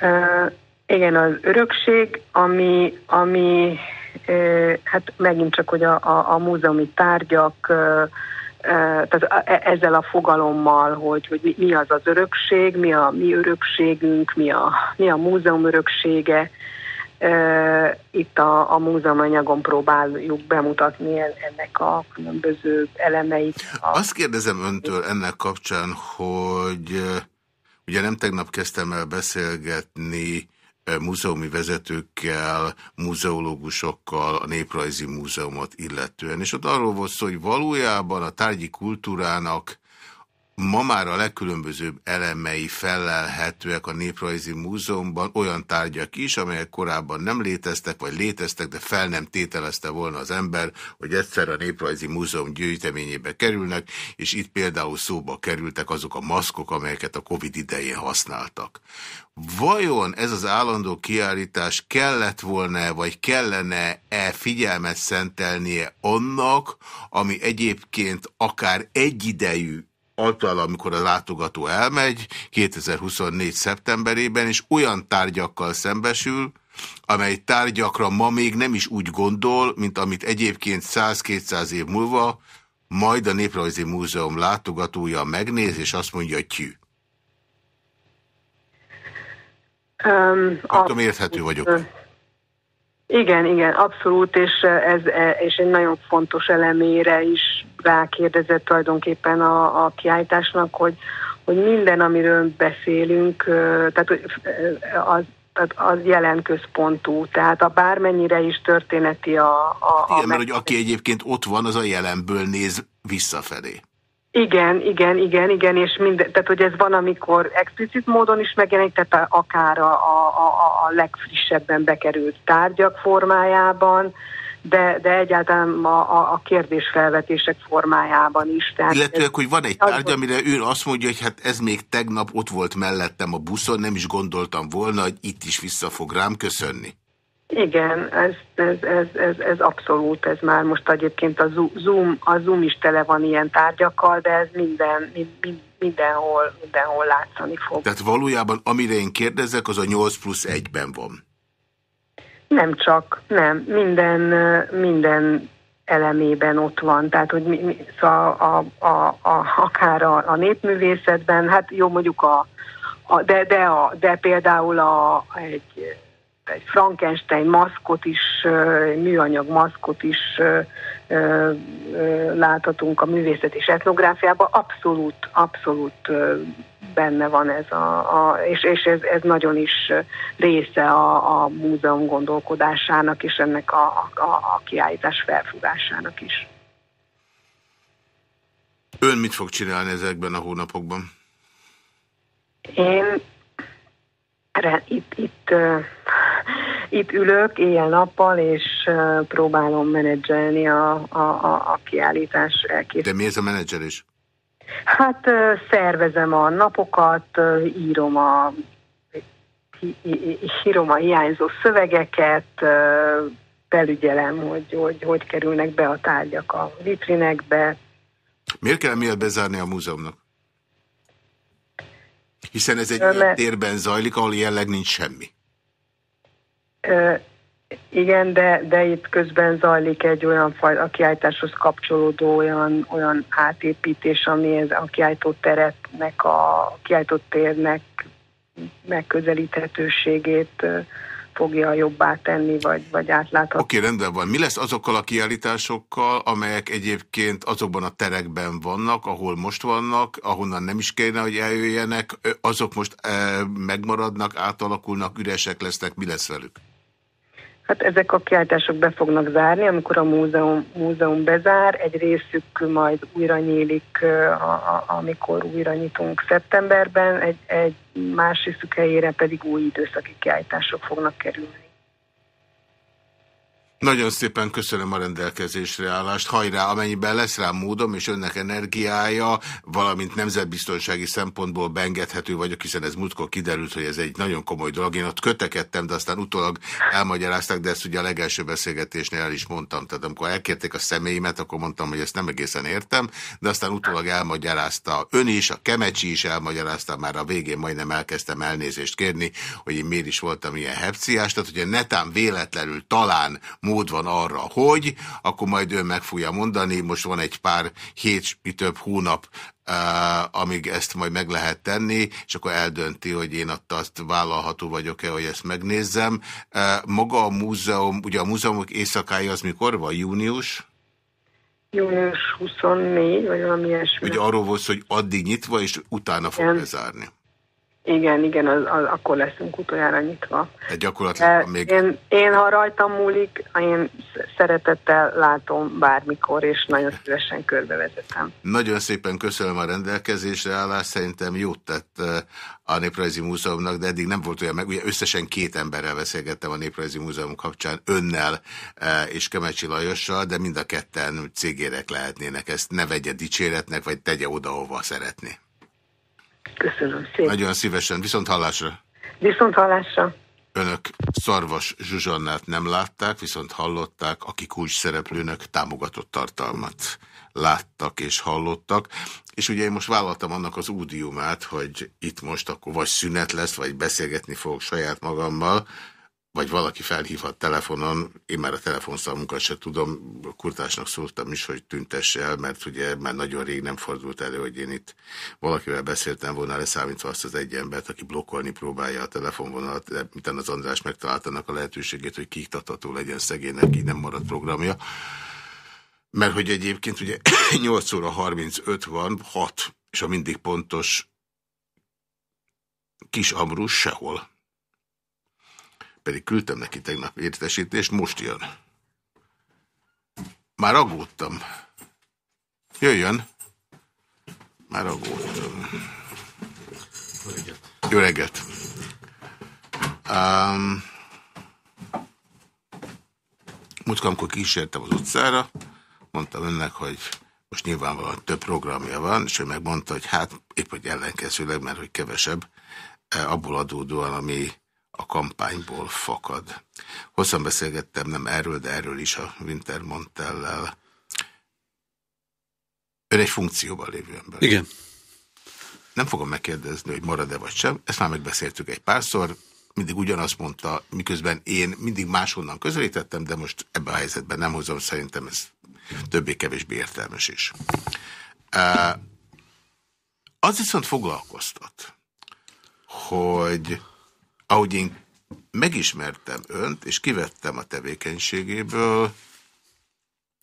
Uh, igen, az örökség, ami, ami uh, hát megint csak, hogy a, a, a múzeumi tárgyak, uh, tehát ezzel a fogalommal, hogy, hogy mi az az örökség, mi a mi örökségünk, mi a, mi a múzeum öröksége. Itt a, a múzeumanyagon próbáljuk bemutatni ennek a különböző elemeit. Azt kérdezem öntől ennek kapcsán, hogy Ugye nem tegnap kezdtem el beszélgetni múzeumi vezetőkkel, múzeológusokkal a Néprajzi Múzeumot illetően. És ott arról volt szó, hogy valójában a tárgyi kultúrának ma már a legkülönbözőbb elemei felelhetőek a Néprajzi Múzeumban, olyan tárgyak is, amelyek korábban nem léteztek, vagy léteztek, de fel nem tételezte volna az ember, hogy egyszer a Néprajzi Múzeum gyűjteményébe kerülnek, és itt például szóba kerültek azok a maszkok, amelyeket a Covid idején használtak. Vajon ez az állandó kiállítás kellett volna, vagy kellene-e figyelmet szentelnie annak, ami egyébként akár egyidejű attól, amikor a látogató elmegy 2024. szeptemberében, és olyan tárgyakkal szembesül, amely tárgyakra ma még nem is úgy gondol, mint amit egyébként 100-200 év múlva majd a Néprajzi Múzeum látogatója megnéz, és azt mondja, tyű. Um, érthető vagyok. Igen, igen, abszolút, és ez és egy nagyon fontos elemére is rákérdezett tulajdonképpen a, a kiállításnak, hogy, hogy minden, amiről beszélünk, tehát az, tehát az jelen központú, tehát a bármennyire is történeti a... a Igen, a mert hogy aki egyébként ott van, az a jelenből néz visszafelé. Igen, igen, igen, igen, és minden, tehát hogy ez van, amikor explicit módon is megjelenik, tehát akár a, a, a, a legfrissebben bekerült tárgyak formájában, de, de egyáltalán a, a, a kérdésfelvetések formájában is. Tehát Illetőleg, hogy van egy tárgy, amire ő azt mondja, hogy hát ez még tegnap ott volt mellettem a buszon, nem is gondoltam volna, hogy itt is vissza fog rám köszönni. Igen, ez, ez, ez, ez, ez abszolút, ez már most egyébként a Zoom, a Zoom is tele van ilyen tárgyakkal, de ez minden, mind, mindenhol, mindenhol látszani fog. Tehát valójában, amire én kérdezek, az a 8 plusz 1-ben van. Nem csak, nem, minden, minden elemében ott van, tehát hogy mi, mi, szóval a, a, a, akár a, a népművészetben, hát jó mondjuk a, a de, de, a, de például a, egy egy Frankenstein maszkot is, műanyag maszkot is láthatunk a művészet és etnográfiában. Abszolút, abszolút benne van ez, a, a és, és ez, ez nagyon is része a, a múzeum gondolkodásának és ennek a, a, a kiállítás felfugásának is. Ön mit fog csinálni ezekben a hónapokban? Én itt, itt, itt ülök éjjel-nappal, és próbálom menedzselni a, a, a, a kiállítás elkészítését. De mi ez a menedzselés? Hát szervezem a napokat, írom a írom a hiányzó szövegeket, felügyelem, hogy, hogy hogy kerülnek be a tárgyak a vitrinekbe. Miért kell miért bezárni a múzeumnak? Hiszen ez egy mert... térben zajlik, ahol jelleg nincs semmi. Ö, igen, de, de itt közben zajlik egy olyan faj, a kiállításhoz kapcsolódó olyan, olyan átépítés, ami ez a kiállító teretnek, a kiállított térnek megközelíthetőségét fogja jobbá tenni, vagy, vagy átlátható. Oké, okay, rendben van. Mi lesz azokkal a kiállításokkal, amelyek egyébként azokban a terekben vannak, ahol most vannak, ahonnan nem is kéne, hogy eljöjjenek, azok most e, megmaradnak, átalakulnak, üresek lesznek, mi lesz velük? Hát ezek a kiállítások be fognak zárni, amikor a múzeum, múzeum bezár, egy részük majd újra nyílik, a, a, amikor újra nyitunk szeptemberben, egy, egy más részük helyére pedig új időszaki kiállítások fognak kerülni. Nagyon szépen köszönöm a rendelkezésre állást. Hajrá, amennyiben lesz rá módom és önnek energiája, valamint nemzetbiztonsági szempontból beengedhető vagyok, hiszen ez múltkor kiderült, hogy ez egy nagyon komoly dolog. Én ott kötekedtem, de aztán utólag elmagyarázták, de ezt ugye a legelső beszélgetésnél el is mondtam. Tehát amikor elkérték a személyimet, akkor mondtam, hogy ezt nem egészen értem, de aztán utólag elmagyarázta ön is, a Kemecsi is elmagyarázta, már a végén majdnem elkezdtem elnézést kérni, hogy én miért is voltam ilyen hepciás. Tehát, hogyha netán véletlenül talán mód van arra, hogy, akkor majd ő meg fogja mondani, most van egy pár hét, mi több hónap, Uh, amíg ezt majd meg lehet tenni, és akkor eldönti, hogy én azt vállalható vagyok-e, hogy ezt megnézzem. Uh, maga a múzeum, ugye a múzeumok éjszakája az mikor van? Június? Június 24, vagy valami ilyesmi. Ugye arról volt, hogy addig nyitva, és utána fog bezárni. Igen, igen, az, az, akkor leszünk utoljára nyitva. Egy gyakorlatilag még... Én, én, ha rajtam múlik, én szeretettel látom bármikor, és nagyon szívesen körbevezetem. Nagyon szépen köszönöm a rendelkezésre állást, szerintem jót tett eh, a Néprajzi Múzeumnak, de eddig nem volt olyan meg. Ugye összesen két emberrel beszélgettem a Néprajzi Múzeum kapcsán, önnel eh, és Kemecsi Lajossal, de mind a ketten cégérek lehetnének. Ezt ne vegye dicséretnek, vagy tegye oda, hova szeretné. Köszönöm szépen. Nagyon szívesen. Viszont hallásra. Viszont hallásra. Önök Szarvas Zsuzsannát nem látták, viszont hallották, aki kulcs szereplőnek támogatott tartalmat láttak és hallottak. És ugye én most vállaltam annak az údiumát, hogy itt most akkor vagy szünet lesz, vagy beszélgetni fogok saját magammal, vagy valaki felhívhat telefonon, én már a telefonszámunkat se tudom, kurtásnak szóltam is, hogy tüntesse el, mert ugye már nagyon rég nem fordult elő, hogy én itt valakivel beszéltem volna, leszámítva azt az egy embert, aki blokkolni próbálja a telefonvonalat, de miután az András megtaláltanak a lehetőségét, hogy kiktatható legyen szegénynek, így nem marad programja. Mert hogy egyébként ugye 8 óra 35 van, 6, és a mindig pontos kis Amrus sehol. Pedig küldtem neki tegnap értesítést, most jön. Már aggódtam. Jöjjön. Már aggódtam. Jó reggelt. Um, Múltkor, amikor kísértem az utcára, mondtam önnek, hogy most nyilvánvalóan több programja van, és ő megmondta, hogy hát épp, hogy ellenkezőleg, mert hogy kevesebb, eh, abból adódóan, ami a kampányból fakad. Hosszan beszélgettem nem erről, de erről is a Winter Montellel. Ön egy funkcióban lévő ember. Igen. Nem fogom megkérdezni, hogy marad-e vagy sem. Ezt már megbeszéltük egy párszor. Mindig ugyanazt mondta, miközben én mindig máshonnan közelítettem, de most ebben a helyzetben nem hozom, szerintem ez többé-kevésbé értelmes is. Az viszont foglalkoztat, hogy ahogy én megismertem önt, és kivettem a tevékenységéből,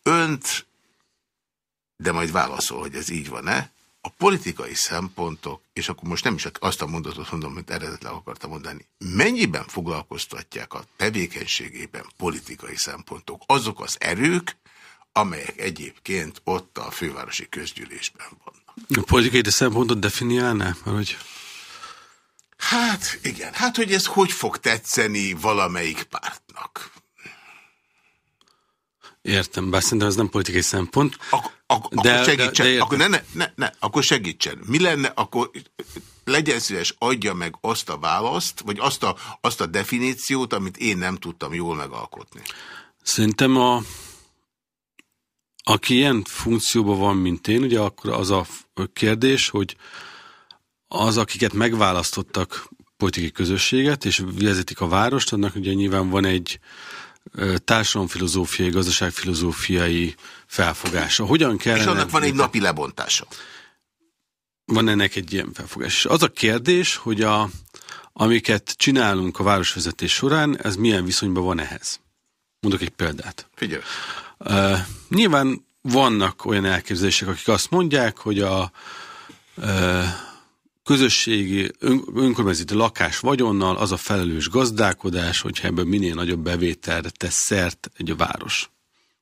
önt, de majd válaszol, hogy ez így van-e, a politikai szempontok, és akkor most nem is azt a mondatot mondom, amit eredetileg akartam mondani, mennyiben foglalkoztatják a tevékenységében politikai szempontok, azok az erők, amelyek egyébként ott a fővárosi közgyűlésben vannak. A politikai szempontot definiálná? Mert hogy... Hát igen, hát hogy ez hogy fog tetszeni valamelyik pártnak? Értem, bár szerintem ez nem politikai szempont. Ak ak de, akkor segítsen, de, de akkor ne, ne, ne, ne, akkor segítsen. Mi lenne, akkor legyen szíves, adja meg azt a választ, vagy azt a, azt a definíciót, amit én nem tudtam jól megalkotni. Szerintem a, aki ilyen funkcióban van, mint én, ugye akkor az a kérdés, hogy az, akiket megválasztottak politikai közösséget, és vezetik a várost, annak ugye nyilván van egy társadalomfilozófiai, gazdaságfilozófiai felfogása. Hogyan kellene... És annak van egy napi lebontása. Van ennek egy ilyen felfogás. És az a kérdés, hogy a, amiket csinálunk a városvezetés során, ez milyen viszonyban van ehhez. Mondok egy példát. Figyelj. Uh, nyilván vannak olyan elképzelések, akik azt mondják, hogy a uh, közösségi, ön, önkormányzati lakás vagyonnal az a felelős gazdálkodás, hogyha ebből minél nagyobb bevételre tesz szert egy város.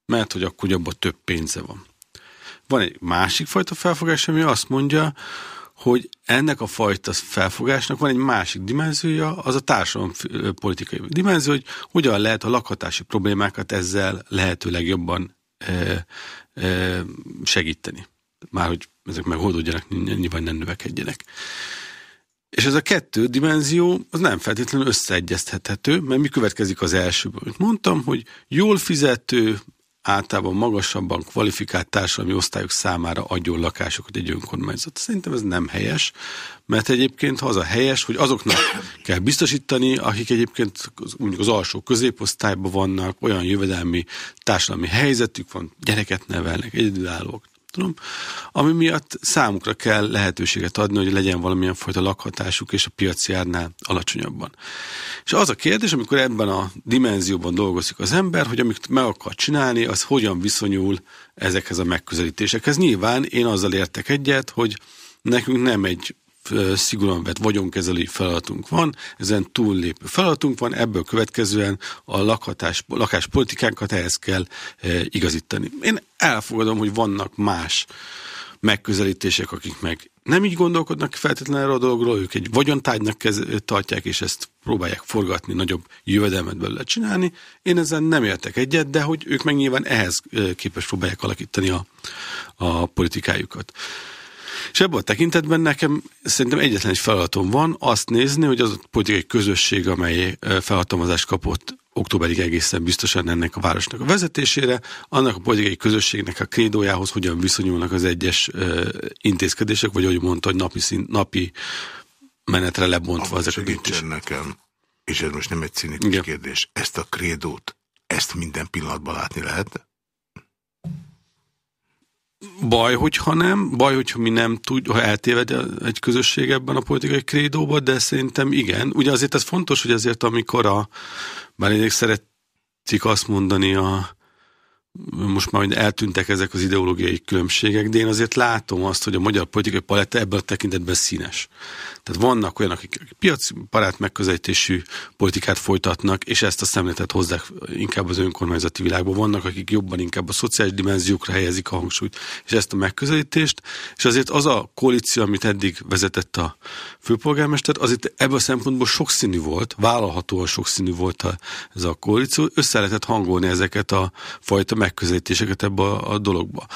Mert hogy akkor abban több pénze van. Van egy másik fajta felfogás, ami azt mondja, hogy ennek a fajta felfogásnak van egy másik dimenziója, az a társadalom dimenzió, hogy hogyan lehet a lakhatási problémákat ezzel lehetőleg jobban e, e, segíteni. Már hogy ezek megoldódjanak, nyilván nem növekedjenek. És ez a kettő dimenzió az nem feltétlenül összeegyeztethető, mert mi következik az elsőből. Mondtam, hogy jól fizető, általában magasabban kvalifikált társadalmi osztályok számára adjon lakásokat egy önkormányzat. Szerintem ez nem helyes, mert egyébként ha az a helyes, hogy azoknak kell biztosítani, akik egyébként mondjuk az alsó középosztályban vannak, olyan jövedelmi társadalmi helyzetük van, gyereket nevelnek, egyedülállók, tudom, ami miatt számukra kell lehetőséget adni, hogy legyen valamilyen fajta lakhatásuk, és a piaci árnál alacsonyabban. És az a kérdés, amikor ebben a dimenzióban dolgozik az ember, hogy amit meg akar csinálni, az hogyan viszonyul ezekhez a megközelítésekhez. Nyilván én azzal értek egyet, hogy nekünk nem egy szigorúan vett vagyonkezelői feladatunk van, ezen túllépő feladatunk van, ebből következően a lakhatás, lakáspolitikánkat ehhez kell igazítani. Én elfogadom, hogy vannak más megközelítések, akik meg nem így gondolkodnak feltétlenül erről a dologról, ők egy vagyontágynak kez, tartják, és ezt próbálják forgatni, nagyobb jövedelmet belőle csinálni. Én ezzel nem értek egyet, de hogy ők meg nyilván ehhez képes próbálják alakítani a, a politikájukat. És ebben a tekintetben nekem szerintem egyetlen egy feladatom van azt nézni, hogy az a politikai közösség, amely felhatalmazást kapott októberig egészen biztosan ennek a városnak a vezetésére, annak a politikai közösségnek a krédójához hogyan viszonyulnak az egyes uh, intézkedések, vagy ahogy mondta, hogy napi, szín, napi menetre lebontva ezek a nekem. és ez most nem egy cinikus Igen. kérdés, ezt a krédót, ezt minden pillanatban látni lehet? Baj, hogyha nem, baj, hogyha mi nem tudjuk, ha eltéved egy közösség ebben a politikai krédóban, de szerintem igen. Ugye azért ez fontos, hogy azért amikor a, bár szeretik azt mondani a, most már eltűntek ezek az ideológiai különbségek, de én azért látom azt, hogy a magyar politikai paletta ebben a tekintetben színes. Tehát vannak olyanok, akik piacbarát megközelítésű politikát folytatnak, és ezt a szemletet hozzák inkább az önkormányzati világba. Vannak, akik jobban inkább a szociális dimenziókra helyezik a hangsúlyt, és ezt a megközelítést. És azért az a koalíció, amit eddig vezetett a főpolgármester, azért ebből a szempontból sokszínű volt, vállalhatóan sokszínű volt a, ez a koalíció. Össze lehetett hangolni ezeket a fajta megközelítéseket ebbe a, a dologba.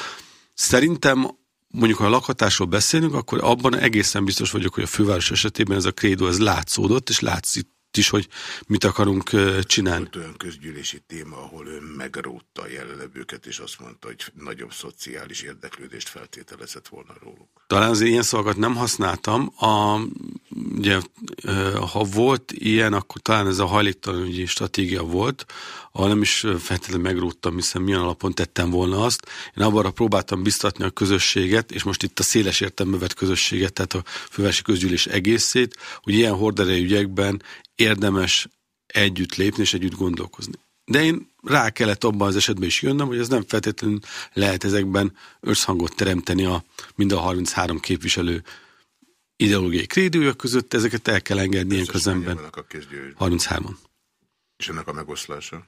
Szerintem mondjuk, ha a lakhatásról beszélünk, akkor abban egészen biztos vagyok, hogy a főváros esetében ez a krédó ez látszódott, és látszik is, hogy mit akarunk csinálni. Volt olyan közgyűlési téma, ahol ön megrótta a jelenlevőket, és azt mondta, hogy nagyobb szociális érdeklődést feltételezett volna róluk. Talán az ilyen szavakat nem használtam. A, ugye, ha volt ilyen, akkor talán ez a hajléktalanügyi stratégia volt, ahol nem is feltétlenül megróttam, hiszen milyen alapon tettem volna azt. Én abban próbáltam biztatni a közösséget, és most itt a széles értelme vett közösséget, tehát a fővárosi közgyűlés egészét, hogy ilyen horderejű ügyekben érdemes együtt lépni és együtt gondolkozni. De én rá kellett abban az esetben is jönnöm, hogy ez nem feltétlenül lehet ezekben összhangot teremteni a mind a 33 képviselő ideológiai krédőjök között, ezeket el kell engedni ilyen közemben. 33-on. És ennek a megoszlása?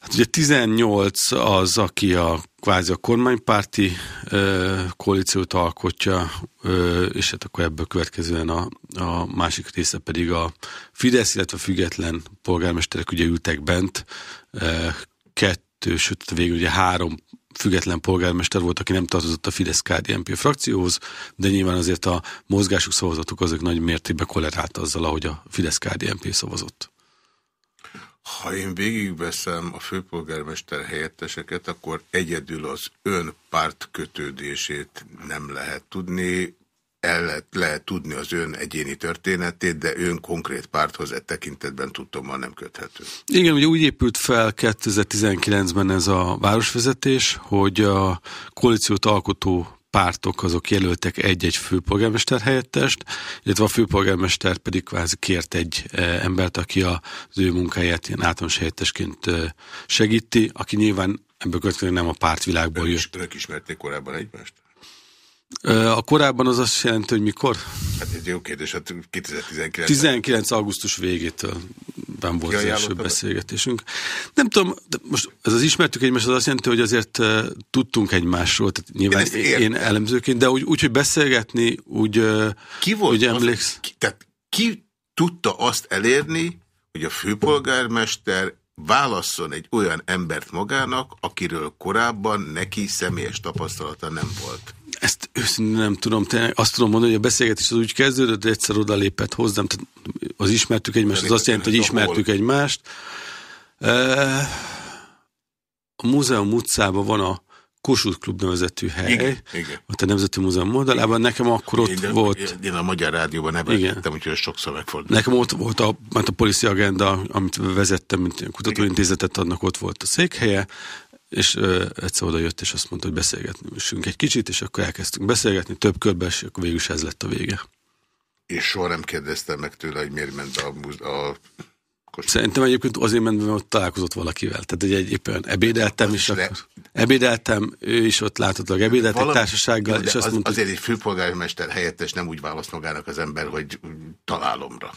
Hát ugye 18 az, aki a kvázi a kormánypárti ö, koalíciót alkotja, ö, és hát akkor ebből következően a, a másik része pedig a Fidesz, illetve a független polgármesterek ugye ültek bent, ö, kettő, sőt végül ugye három független polgármester volt, aki nem tartozott a fidesz KDNP frakcióhoz, de nyilván azért a mozgásuk szavazatok azok nagy mértékben kolerálta azzal, ahogy a fidesz KDNP szavazott. Ha én végigveszem a főpolgármester helyetteseket, akkor egyedül az ön párt kötődését nem lehet tudni, el lehet, lehet tudni az ön egyéni történetét, de ön konkrét párthoz e tekintetben tudtommal nem köthető. Igen, ugye úgy épült fel 2019-ben ez a városvezetés, hogy a koalíciót alkotó pártok azok jelöltek egy-egy főpolgármester helyettest, illetve a főpolgármester pedig kvázi kért egy e, embert, aki az ő munkáját ilyen általános helyettesként e, segíti, aki nyilván ebből következően nem a pártvilágból jött. Önök ismerték korábban egymást? A korábban az azt jelenti, hogy mikor? Hát ez jó kérdés, hát 2019. 19. augusztus végétől ben volt az első beszélgetésünk. Nem tudom, de most ez az ismertük egymást, az azt jelenti, hogy azért uh, tudtunk egymásról, tehát nyilván én, én elemzőként, de úgy, úgy, hogy beszélgetni, úgy, uh, ki volt úgy emléksz. Az, ki, tehát ki tudta azt elérni, hogy a főpolgármester válasszon egy olyan embert magának, akiről korábban neki személyes tapasztalata nem volt. Ezt őszintén nem tudom, te azt tudom mondani, hogy a beszélgetés az úgy kezdődött, hogy egyszer odalépett hozzám, tehát az ismertük egymást, az azt jelenti, hogy ismertük egymást. A múzeum utcában van a Kossuth Klub nevezetű hely, igen, igen. ott a Nemzeti Múzeum oldalában, nekem akkor ott én, volt... Én a Magyar Rádióban nevettem, úgyhogy sokszor megfordult. Nekem ott volt a, a policy agenda, amit vezettem, mint kutatóintézetet, annak ott volt a székhelye, és ö, egyszer oda jött, és azt mondta, hogy beszélgetni egy kicsit, és akkor elkezdtünk beszélgetni, több körben, és akkor végül is ez lett a vége. És soha nem kérdeztem meg tőle, hogy miért ment a, a Kossuth. Szerintem egyébként azért ment, mert ott találkozott valakivel. Tehát egy, egy éppen ebédeltem, és akkor ebédeltem, ő is ott láthatólag ebédelt Valami, egy társasággal, és azt az, mondta, Azért egy főpolgármester helyettes nem úgy választ magának az ember, hogy találomra.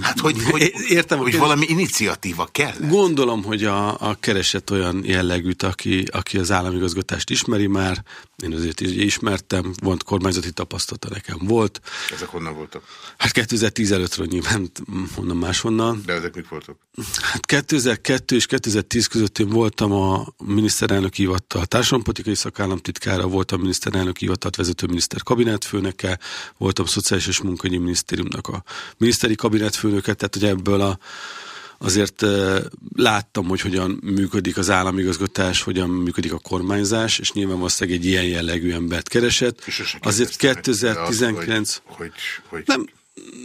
Hát, hogy, hogy, Értem, hogy valami iniciatíva kell. Gondolom, hogy a, a keresett olyan jellegűt, aki, aki az államigazgatást ismeri már, én azért is ismertem, volt kormányzati tapasztalata nekem volt. Ezek honnan voltak? Hát 2010 előttről nyilván honnan máshonnan. De ezek mik voltak? Hát 2002 és 2010 között én voltam a miniszterelnök hivatal társadalompolitikai szakállamtitkára, voltam miniszterelnök hivatalt vezető miniszter kabinetfőnöke, voltam szociális és munkahogyi minisztériumnak a miniszteri kabinetfőnöke, tehát hogy ebből a azért láttam, hogy hogyan működik az államigazgatás, hogyan működik a kormányzás, és nyilván valószínűleg egy ilyen jellegű embert keresett. Azért 2019... hogy, hogy, hogy... Nem,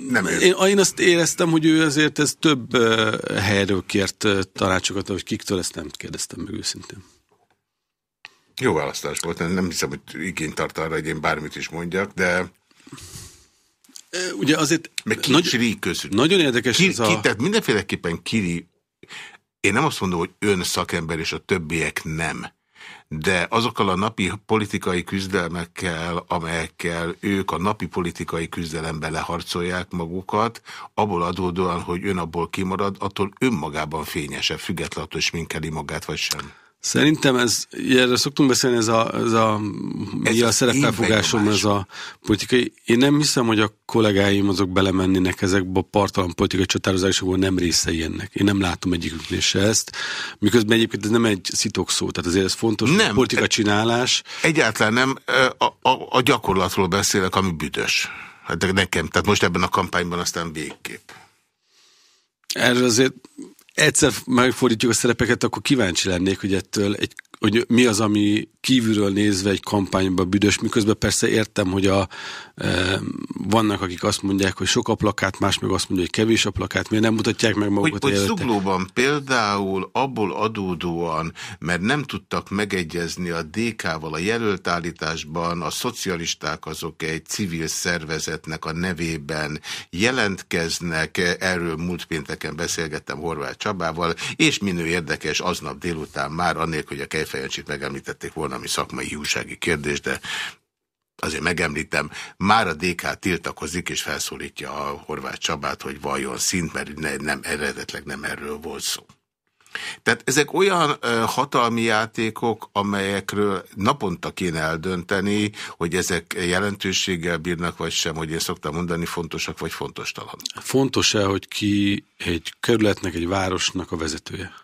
Nem én, én azt éreztem, hogy ő azért ez több uh, helyről kért uh, tanácsokat, hogy kiktől ezt nem kérdeztem meg őszintén. Jó választás volt, nem hiszem, hogy igényt tart arra, hogy én bármit is mondjak, de... Ugye azért... Meg nagy, közül. Nagyon érdekes ki, ez a... Ki, tehát mindenféleképpen Kiri, én nem azt mondom, hogy ön szakember és a többiek nem de azokkal a napi politikai küzdelmekkel, amelyekkel ők a napi politikai küzdelembe leharcolják magukat, abból adódóan, hogy ön abból kimarad, attól önmagában fényesebb, függetlenül, hogy minkeli magát vagy sem. Szerintem ez, erről szoktunk beszélni, ez a, ez a, ez mi a szerepelfogásom, ez a politikai. Én nem hiszem, hogy a kollégáim azok belemennének ezekbe a partalan politikai csatározásokból nem részei ennek. Én nem látom egyiküknél se ezt. Miközben egyébként ez nem egy szó, tehát azért ez fontos, nem, a politika csinálás. Egyáltalán nem. A, a, a gyakorlatról beszélek, ami büdös. Hát nekem, tehát most ebben a kampányban aztán végképp. Erről azért egyszer megfordítjuk a szerepeket, akkor kíváncsi lennék, hogy ettől egy hogy mi az, ami kívülről nézve egy kampányban büdös, miközben persze értem, hogy a, e, vannak, akik azt mondják, hogy sok a plakát, más meg azt mondja, hogy kevés a plakát, miért nem mutatják meg magukat. Hogy, hogy Zuglóban például abból adódóan, mert nem tudtak megegyezni a DK-val a jelöltállításban, a szocialisták azok egy civil szervezetnek a nevében jelentkeznek, erről múlt pénteken beszélgettem Horváth Csabával, és minő érdekes, aznap délután már, annélkül, hogy a Kejfej Fejencsit megemlítették volna, ami szakmai hiúsági kérdés, de azért megemlítem, már a DK tiltakozik és felszólítja a Horváth Csabát, hogy valljon szint, mert ne, nem, eredetleg nem erről volt szó. Tehát ezek olyan ö, hatalmi játékok, amelyekről naponta kéne eldönteni, hogy ezek jelentőséggel bírnak, vagy sem, hogy én szoktam mondani, fontosak vagy fontos talan. Fontos-e, hogy ki egy kerületnek, egy városnak a vezetője?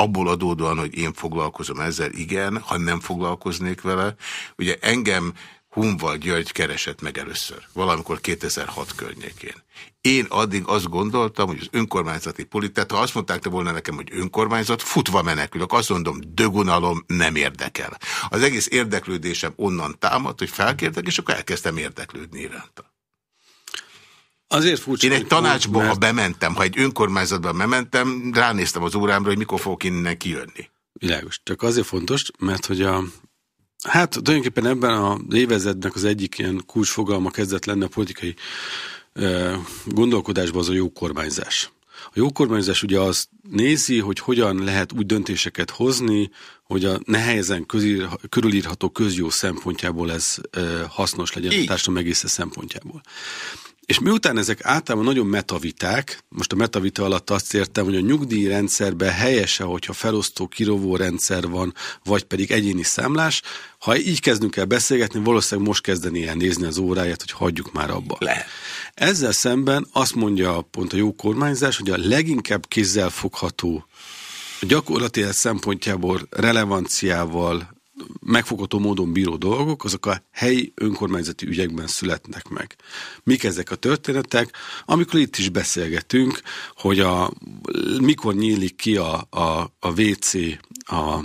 Abból adódóan, hogy én foglalkozom ezzel, igen, ha nem foglalkoznék vele. Ugye engem Humval György keresett meg először, valamikor 2006 környékén. Én addig azt gondoltam, hogy az önkormányzati politikát, ha azt mondták volna nekem, hogy önkormányzat, futva menekülök, azt mondom, dögunalom nem érdekel. Az egész érdeklődésem onnan támad, hogy felkértek, és akkor elkezdtem érdeklődni iránta. Azért furcsa, Én egy tanácsba, mert... ha bementem, ha egy önkormányzatban bementem, ránéztem az órámra, hogy mikor fogok innen kijönni. Világos. Csak azért fontos, mert hogy a Hát tulajdonképpen ebben a évezednek az egyik ilyen kulcsfogalma kezdett lenne a politikai e, gondolkodásban az a jó kormányzás. A jó kormányzás ugye azt nézi, hogy hogyan lehet úgy döntéseket hozni, hogy a nehezen közír, körülírható közjó szempontjából ez e, hasznos legyen Így. a társadalom egész szempontjából. És miután ezek általában nagyon metaviták, most a metavita alatt azt értem, hogy a nyugdíjrendszerben helyese, hogyha felosztó kirovó rendszer van, vagy pedig egyéni számlás, ha így kezdünk el beszélgetni, valószínűleg most kezdeni el nézni az óráját, hogy hagyjuk már abba. Le. Ezzel szemben azt mondja pont a jó kormányzás, hogy a leginkább kézzelfogható a gyakorlati szempontjából relevanciával megfogható módon bíró dolgok, azok a helyi önkormányzati ügyekben születnek meg. Mik ezek a történetek? Amikor itt is beszélgetünk, hogy a, mikor nyílik ki a, a, a WC a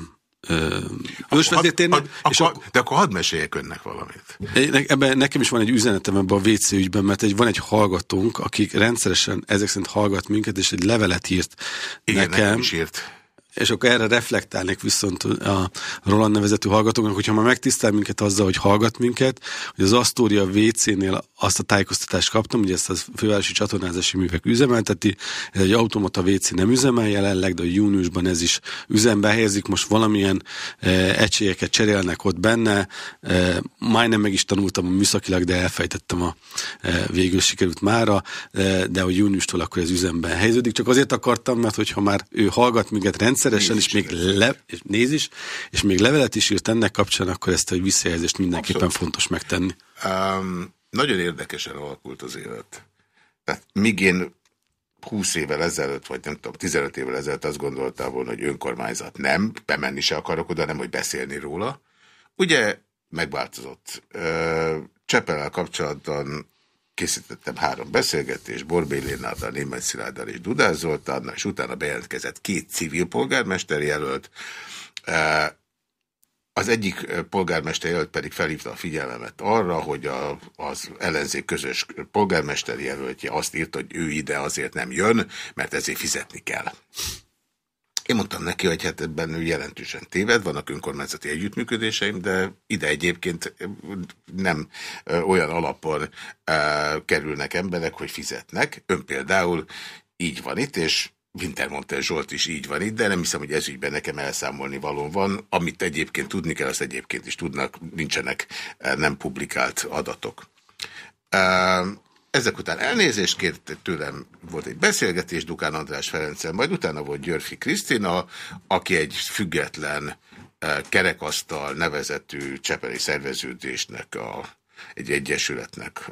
akkor, de akkor hadd meséljek önnek valamit. Ebben nekem is van egy üzenetem ebben a WC ügyben, mert egy, van egy hallgatónk, akik rendszeresen ezek szerint hallgat minket, és egy levelet írt Igen, nekem. nekem is írt és akkor erre reflektálnék viszont a Roland nevezetű hallgatóknak, hogyha már megtisztel minket azzal, hogy hallgat minket, hogy az Astoria WC-nél azt a tájékoztatást kaptam, hogy ezt a fővárosi csatornázási művek üzemelteti, ez egy automata WC nem üzemel jelenleg, de a júniusban ez is üzembe helyezik, most valamilyen e, egységeket cserélnek ott benne, e, majdnem meg is tanultam a műszakilag, de elfejtettem a e, végül sikerült mára, e, de hogy júniustól akkor ez üzemben helyeződik, csak azért akartam, mert hogyha már ő hallgat minket rendszer rendszeresen, és még le, és néz is, és még levelet is írt ennek kapcsán, akkor ezt a visszajelzést mindenképpen Abszolút. fontos megtenni. Um, nagyon érdekesen alakult az élet. Tehát míg én 20 évvel ezelőtt, vagy nem tudom, 15 évvel ezelőtt azt gondoltam volna, hogy önkormányzat nem, bemenni se akarok oda, nem, hogy beszélni róla. Ugye megváltozott. Csepellel kapcsolatban készítettem három beszélgetést, Borbély Lénárdal, Német Szilárddal és Dudás Zoltánnal, és utána bejelentkezett két civil polgármester jelölt. az egyik polgármester jelölt pedig felhívta a figyelmemet arra, hogy a, az ellenzék közös polgármester jelöltje azt írta, hogy ő ide azért nem jön, mert ezért fizetni kell. Én mondtam neki, hogy hát ebben ő jelentősen téved, vannak önkormányzati együttműködéseim, de ide egyébként nem olyan alapon kerülnek emberek, hogy fizetnek. Ön például így van itt, és Wintermontel Zsolt is így van itt, de nem hiszem, hogy ez ügyben nekem elszámolni való van. Amit egyébként tudni kell, azt egyébként is tudnak, nincsenek nem publikált adatok. Ezek után elnézést kért tőlem, volt egy beszélgetés Dukán András Ferencel, majd utána volt Györfi Krisztina, aki egy független kerekasztal nevezetű csepeli szerveződésnek a egy egyesületnek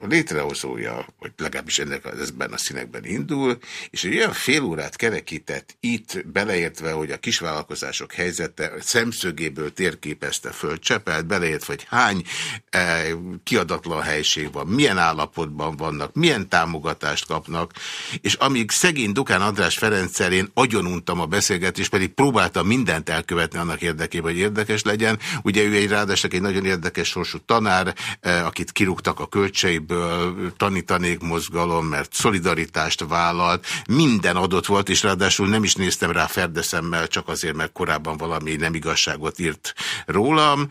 a létrehozója, vagy legalábbis ennek ezben a színekben indul, és egy olyan fél órát kerekített itt, beleértve, hogy a kisvállalkozások helyzete szemszögéből térképezte föl Csepelt, beleértve, hogy hány eh, kiadatlan helység van, milyen állapotban vannak, milyen támogatást kapnak, és amíg szegény Dukán András Ferenccel én agyonuntam a beszélgetést, pedig próbáltam mindent elkövetni annak érdekében, hogy érdekes legyen. Ugye ő egy ráadásul egy nagyon érdekes sorsú tanár, akit kirúgtak a költseiből, tanítanék mozgalom, mert szolidaritást vállalt, minden adott volt, és ráadásul nem is néztem rá ferdeszemmel, csak azért, mert korábban valami nem igazságot írt rólam.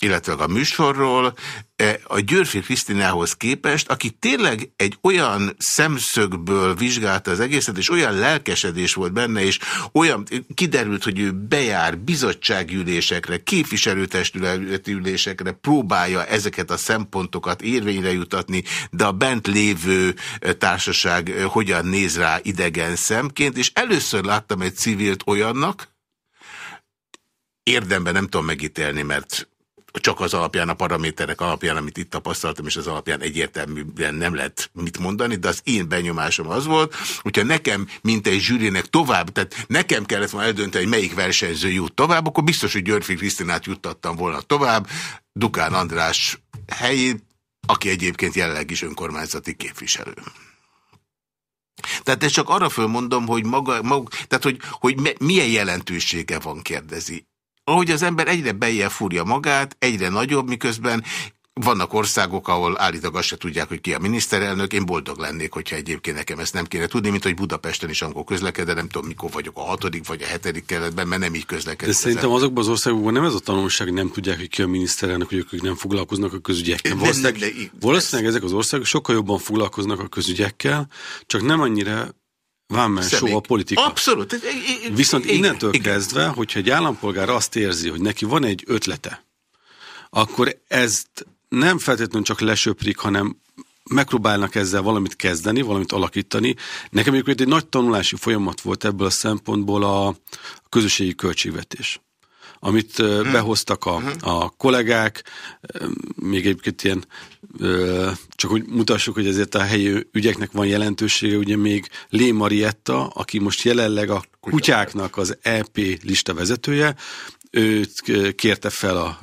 Illetve a műsorról, e, a Györfi Krisztinához képest, aki tényleg egy olyan szemszögből vizsgálta az egészet, és olyan lelkesedés volt benne, és olyan kiderült, hogy ő bejár bizottságülésekre, képviselőtestületülésekre, próbálja ezeket a szempontokat érvényre jutatni, de a bent lévő e, társaság e, hogyan néz rá idegen szemként, és először láttam egy civilt olyannak, érdemben nem tudom megítélni, mert csak az alapján, a paraméterek alapján, amit itt tapasztaltam, és az alapján egyértelműen nem lehet mit mondani, de az én benyomásom az volt, hogyha nekem, mint egy zsűrinek tovább, tehát nekem kellett volna eldönteni, hogy melyik versenyző jut tovább, akkor biztos, hogy Györfi Krisztinát juttattam volna tovább, Dukán András helyét, aki egyébként jelenleg is önkormányzati képviselő. Tehát ezt csak arra fölmondom, hogy maga, maga tehát hogy, hogy milyen jelentősége van, kérdezi ahogy az ember egyre beljebb fúrja magát, egyre nagyobb, miközben vannak országok, ahol állítólag azt se tudják, hogy ki a miniszterelnök. Én boldog lennék, hogyha egyébként nekem ezt nem kéne tudni, mint hogy Budapesten is, amikor közlekedem, nem tudom, mikor vagyok a hatodik vagy a hetedik keletben, mert nem így közlekedik. De szerintem azokban az országokban nem ez a tanulság, hogy nem tudják, hogy ki a miniszterelnök, hogy ők nem foglalkoznak a közügyekkel. Valószínűleg, valószínűleg ezek az országok sokkal jobban foglalkoznak a közügyekkel, csak nem annyira Vámen soha a politika. Abszolút. Viszont igen, innentől igen. kezdve, hogyha egy állampolgár azt érzi, hogy neki van egy ötlete, akkor ezt nem feltétlenül csak lesöprik, hanem megpróbálnak ezzel valamit kezdeni, valamit alakítani. Nekem egyébként egy nagy tanulási folyamat volt ebből a szempontból a közösségi költségvetés amit hmm. behoztak a, hmm. a kollégák, még egyébként ilyen, csak hogy mutassuk, hogy ezért a helyi ügyeknek van jelentősége, ugye még Lé Marietta, aki most jelenleg a kutyáknak az EP lista vezetője, őt kérte fel a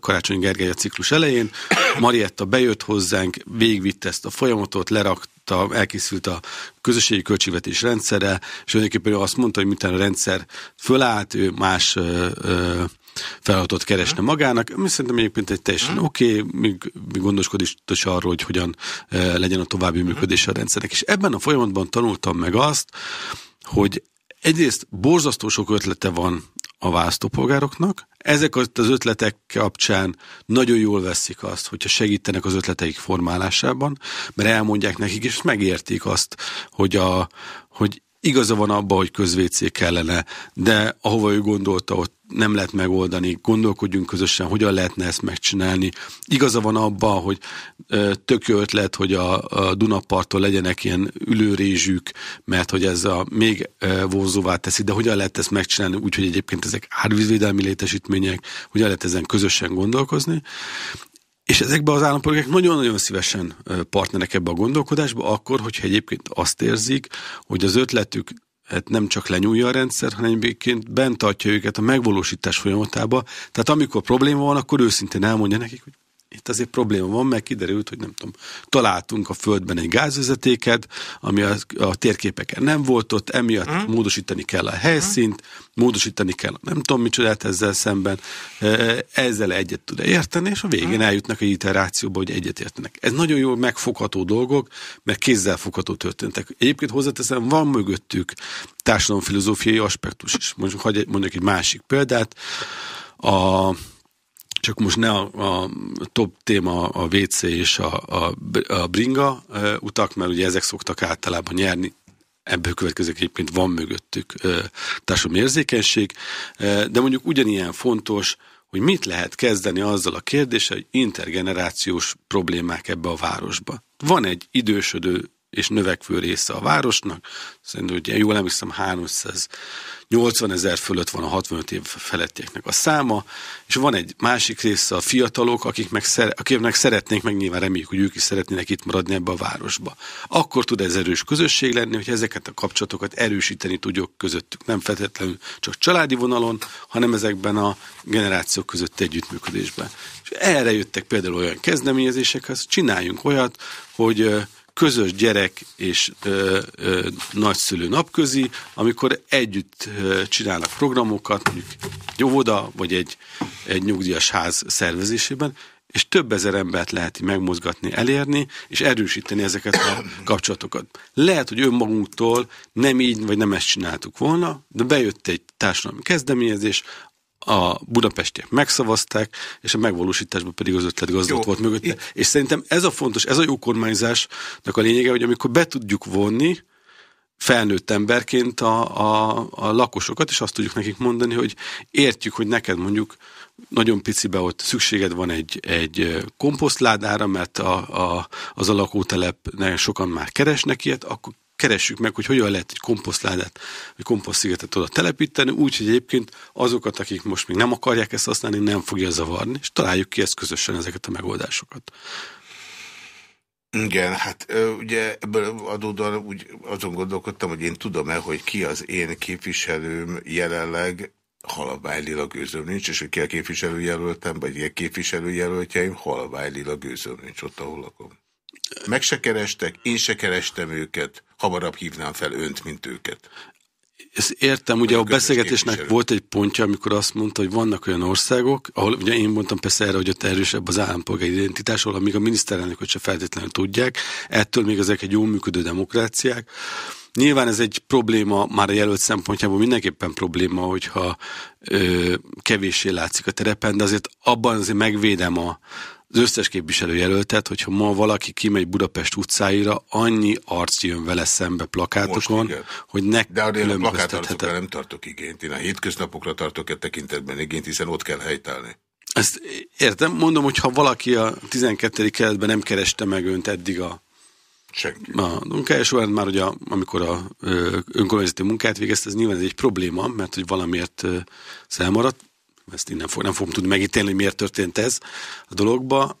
Karácsony Gergely a ciklus elején. Marietta bejött hozzánk, végigvitte ezt a folyamatot, lerakta, elkészült a közösségi költségvetés rendszere, és tulajdonképpen azt mondta, hogy miután a rendszer fölállt, ő más feladatot keresne magának. Mi szerintem egyébként egy teljesen oké, okay, még, még gondoskodik is arról, hogy hogyan legyen a további működés a rendszernek. És ebben a folyamatban tanultam meg azt, hogy egyrészt borzasztó sok ötlete van a választópolgároknak. Ezek az ötletek kapcsán nagyon jól veszik azt, hogyha segítenek az ötleteik formálásában, mert elmondják nekik, és megértik azt, hogy, a, hogy igaza van abban, hogy közvécé kellene, de ahova ő gondolta, ott nem lehet megoldani, gondolkodjunk közösen, hogyan lehetne ezt megcsinálni. Igaza van abban, hogy tök jó ötlet, hogy a, Dunaparton legyenek ilyen ülőrézsük, mert hogy ez a még vonzóvá teszi, de hogyan lehet ezt megcsinálni úgy, hogy egyébként ezek árvízvédelmi létesítmények, hogyan lehet ezen közösen gondolkozni. És ezekben az állampolgárok nagyon-nagyon szívesen partnerek ebbe a gondolkodásba, akkor, hogyha egyébként azt érzik, hogy az ötletük hát nem csak lenyúlja a rendszer, hanem egyébként bent tartja őket a megvalósítás folyamatába. Tehát amikor probléma van, akkor őszintén elmondja nekik, hogy itt azért probléma van, mert kiderült, hogy nem tudom, találtunk a földben egy gázvezetéket, ami a, a térképeken nem volt ott, emiatt mm. módosítani kell a helyszínt, mm. módosítani kell a nem tudom micsodát ezzel szemben, e, ezzel egyet tud érteni, és a végén mm. eljutnak egy iterációba, hogy egyet értenek. Ez nagyon jól megfogható dolgok, mert kézzel fogható történtek. Egyébként hozzáteszem, van mögöttük társadalomfilozófiai aspektus is. Mondjuk, mondjuk egy másik példát, a csak most ne a, a top téma a WC és a, a, a bringa utak, mert ugye ezek szoktak általában nyerni, ebből következik egyébként van mögöttük társadalmi érzékenység, de mondjuk ugyanilyen fontos, hogy mit lehet kezdeni azzal a kérdéssel, hogy intergenerációs problémák ebbe a városba. Van egy idősödő és növekvő része a városnak, szerintem ugye jól emlékszem 300 80 ezer fölött van a 65 év felettieknek a száma, és van egy másik része a fiatalok, akik meg szere, akiknek szeretnénk, meg nyilván reméljük, hogy ők is szeretnének itt maradni ebbe a városba. Akkor tud ez erős közösség lenni, hogy ezeket a kapcsolatokat erősíteni tudjuk közöttük. Nem feltétlenül csak családi vonalon, hanem ezekben a generációk között együttműködésben. És erre jöttek például olyan kezdeményezések, hogy csináljunk olyat, hogy közös gyerek és ö, ö, nagyszülő napközi, amikor együtt ö, csinálnak programokat, mondjuk egy óvoda, vagy egy, egy nyugdíjas ház szervezésében, és több ezer embert lehet megmozgatni, elérni, és erősíteni ezeket a kapcsolatokat. Lehet, hogy önmagunktól nem így, vagy nem ezt csináltuk volna, de bejött egy társadalmi kezdeményezés, a budapestiek megszavazták, és a megvalósításban pedig az ötlet gazdott volt mögötte. Itt. És szerintem ez a fontos, ez a jó kormányzásnak a lényege, hogy amikor be tudjuk vonni felnőtt emberként a, a, a lakosokat, és azt tudjuk nekik mondani, hogy értjük, hogy neked mondjuk nagyon picibe ott szükséged van egy, egy komposztládára, mert a, a, az a lakótelep sokan már keresnek ilyet, akkor keressük meg, hogy hogyan lehet egy komposztládát, vagy komposztszigetet oda telepíteni, úgyhogy egyébként azokat, akik most még nem akarják ezt használni, nem fogja zavarni, és találjuk ki ezt közösen ezeket a megoldásokat. Igen, hát ugye ebből adódóan úgy azon gondolkodtam, hogy én tudom-e, hogy ki az én képviselőm jelenleg, lila gőzöm nincs, és hogy ki a képviselőjelöltem, vagy ilyen képviselőjelöltjeim, halabály lila gőzöm nincs ott, ahol lakom. Meg se kerestek, én se kerestem őket, hamarabb hívnám fel önt, mint őket. Ezt értem, ugye a beszélgetésnek képviselő. volt egy pontja, amikor azt mondta, hogy vannak olyan országok, ahol ugye én mondtam persze erre, hogy ott erősebb az állampolgári identitás, ahol amíg a miniszterelnököt se feltétlenül tudják, ettől még ezek egy jól működő demokráciák. Nyilván ez egy probléma, már a jelölt szempontjából mindenképpen probléma, hogyha ö, kevéssé látszik a terepen, de azért abban azért megvédem a, az összes képviselőjelöltet, hogyha ma valaki kimegy Budapest utcáira, annyi arc jön vele szembe plakátokon, hogy ne De arra a plakátarcokra nem tartok igényt. Én a hétköznapokra tartok e tekintetben igényt, hiszen ott kell helytállni. Ezt értem, mondom, hogy ha valaki a 12. keletben nem kereste meg önt eddig a Senki. A munkája során már ugye, amikor a önkormányzati munkát végezte, ez nyilván egy probléma, mert hogy valamiért elmaradt ezt innen fog, nem fogom tudni megítélni, miért történt ez a dologba.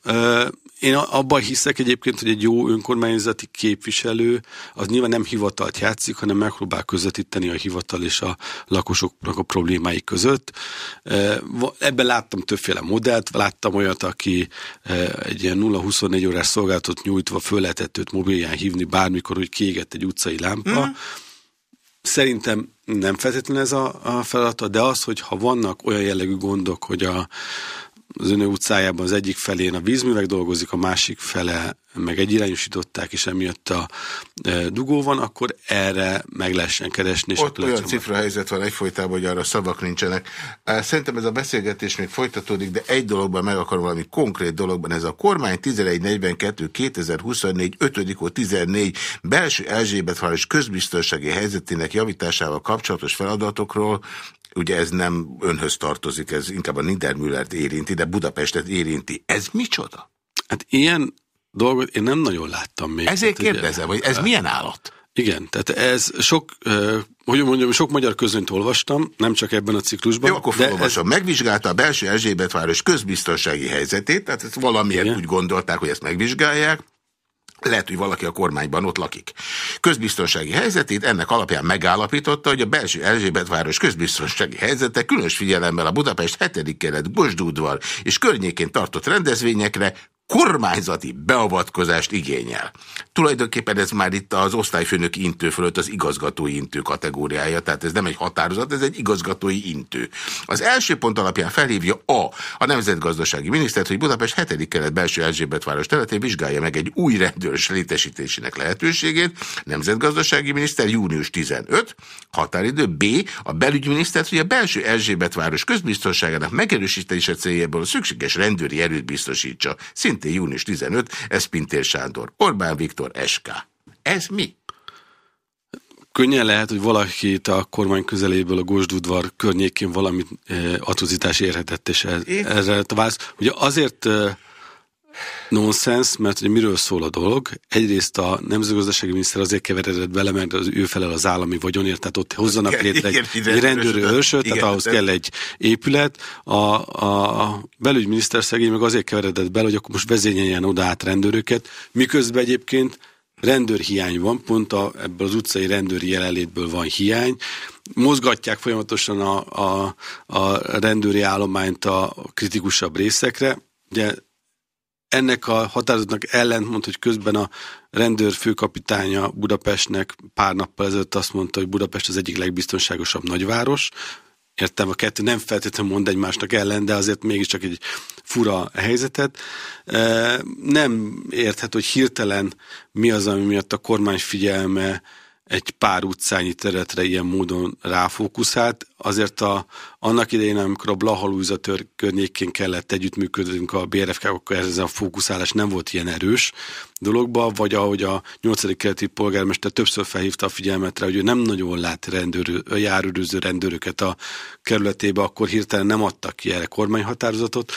Én abban hiszek egyébként, hogy egy jó önkormányzati képviselő az nyilván nem hivatalt játszik, hanem megpróbál közvetíteni a hivatal és a lakosoknak a problémái között. Ebben láttam többféle modellt, láttam olyat, aki egy ilyen 0-24 órás szolgáltatot nyújtva föl lehetett őt mobilján hívni bármikor, hogy kiégett egy utcai lámpa. Mm. Szerintem nem feltétlenül ez a, a feladata, de az, hogy ha vannak olyan jellegű gondok, hogy a, az önő utcájában az egyik felén a vízművek dolgozik, a másik fele meg egyirányosították, és emiatt a e, dugó van, akkor erre meg lehessen keresni. És Ott olyan cifra helyzet van egyfolytában, hogy arra szavak nincsenek. Szerintem ez a beszélgetés még folytatódik, de egy dologban meg akar valami konkrét dologban. Ez a kormány 1142 2024 5 14 belső Erzsébet város közbiztonsági helyzetének javításával kapcsolatos feladatokról ugye ez nem önhöz tartozik, ez inkább a Niedermüllert érinti, de Budapestet érinti. Ez micsoda? Hát ilyen dolgot én nem nagyon láttam még. Ezért tehát, kérdezem, hogy ez milyen állat? Igen, tehát ez sok, hogy mondjam, sok magyar közönyt olvastam, nem csak ebben a ciklusban. Jó, akkor felolvasom. Ez... Megvizsgálta a belső Erzsébetváros közbiztonsági helyzetét, tehát ezt valamiért Igen. úgy gondolták, hogy ezt megvizsgálják. Lehet, hogy valaki a kormányban ott lakik. Közbiztonsági helyzetét ennek alapján megállapította, hogy a belső Erzsébet közbiztonsági helyzete különös figyelemmel a Budapest 7. kelet Bosdúdvar és környékén tartott rendezvényekre kormányzati beavatkozást igényel. Tulajdonképpen ez már itt az osztályfőnök intő fölött az igazgatói intő kategóriája, tehát ez nem egy határozat, ez egy igazgatói intő. Az első pont alapján felhívja A. a Nemzetgazdasági Minisztert, hogy Budapest 7. kelet belső Erzsébet város területén vizsgálja meg egy új rendőrös létesítésének lehetőségét. Nemzetgazdasági Miniszter június 15. Határidő B. A belügyminisztert, hogy a belső Erzsébet közbiztonságának megerősítése céljából szükséges rendőri erőt biztosítsa. Szint szintén június 15, ez Pintér Sándor. Orbán Viktor, SK. Ez mi? Könnyen lehet, hogy valaki a kormány közeléből a Gosdudvar környékén valami eh, atrocitás érhetett, és ez, erre a válasz. Ugye azért eh, nonsens, mert ugye miről szól a dolog? Egyrészt a nemzetgazdasági miniszter azért keveredett bele, mert az ő felel az állami vagyonért, tehát ott hozzanak igen, létre igen, egy, egy rendőrő őrsöt, tehát ahhoz de... kell egy épület. A, a belügyminiszter szegény meg azért keveredett bele, hogy akkor most vezényeljen oda át rendőröket, miközben egyébként rendőrhiány van, pont a, ebből az utcai rendőri jelenlétből van hiány. Mozgatják folyamatosan a, a, a rendőri állományt a kritikusabb részekre. Ugye ennek a határozatnak ellentmond, hogy közben a rendőr főkapitánya Budapestnek pár nappal ezelőtt azt mondta, hogy Budapest az egyik legbiztonságosabb nagyváros. Értem, a kettő nem feltétlenül mond egymásnak ellen, de azért mégiscsak egy fura helyzetet. E, nem érthet, hogy hirtelen mi az, ami miatt a kormány figyelme egy pár utcányi területre ilyen módon ráfókuszált. Azért a, annak idején, amikor a Blahalúza tör környékén kellett együttműködnünk a brfk akkor ez a fókuszálás nem volt ilyen erős dologba, vagy ahogy a 8. keleti polgármester többször felhívta a figyelmetre, hogy ő nem nagyon lát rendőrő, járőröző rendőröket a kerületébe, akkor hirtelen nem adtak ki erre kormányhatározatot.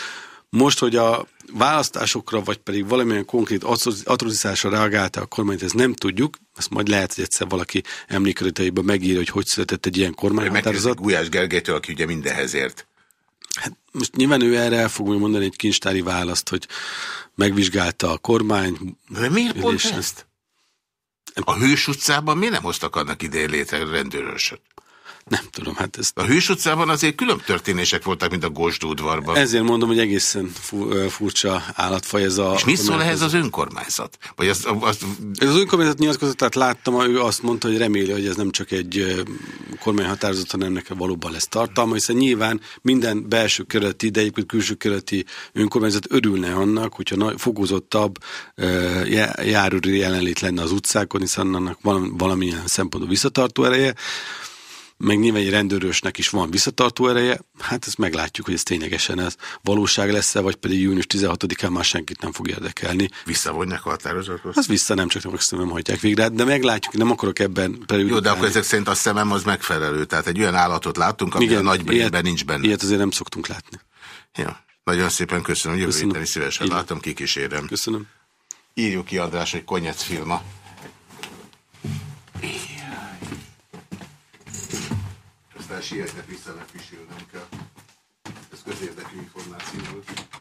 Most, hogy a választásokra, vagy pedig valamilyen konkrét atrocitásra reagálta a kormányt, ezt nem tudjuk, ezt majd lehet, hogy egyszer valaki emlékezeteiben megírja, hogy hogy született egy ilyen kormányhatározat. Gulyás Gergelytől, aki ugye mindenhez ért. Hát most nyilván ő erre el fog mondani egy kincstári választ, hogy megvizsgálta a kormány. De miért pont ezt? A Hős utcában miért nem hoztak annak idején létre rendőrösöt? Nem tudom, hát ez... A Hős utcában azért külön történések voltak, mint a Gosd udvarban. Ezért mondom, hogy egészen furcsa állatfaj ez a... És mit szól ehhez az önkormányzat? Vagy az, az... Ez az önkormányzat nyilatkozatát láttam, ő azt mondta, hogy reméli, hogy ez nem csak egy kormányhatározat, hanem ennek valóban lesz tartalma, hiszen nyilván minden belső kerületi, de egyébként külső kerületi önkormányzat örülne annak, hogyha fokozottabb járőri jelenlét lenne az utcákon, hiszen annak valamilyen szempontból visszatartó ereje meg nyilván egy rendőrösnek is van visszatartó ereje, hát ezt meglátjuk, hogy ez ténylegesen ez valóság lesz-e, vagy pedig június 16-án már senkit nem fog érdekelni. Visszavonják a határozatot? Az vissza nem csak nem, nem hagyják végre, de meglátjuk, nem akarok ebben Jó, de akkor ezek szerint a szemem az megfelelő, tehát egy olyan állatot látunk, ami Igen, a nagy ilyet, nincs benne. Ilyet azért nem szoktunk látni. Ja. Nagyon szépen köszönöm, jövő héten is szívesen Igen. látom, kikísérem. Köszönöm. Írjuk ki András, hogy konyec filma. Aztán sietve vissza nem kell. Ez közérdekű információ volt.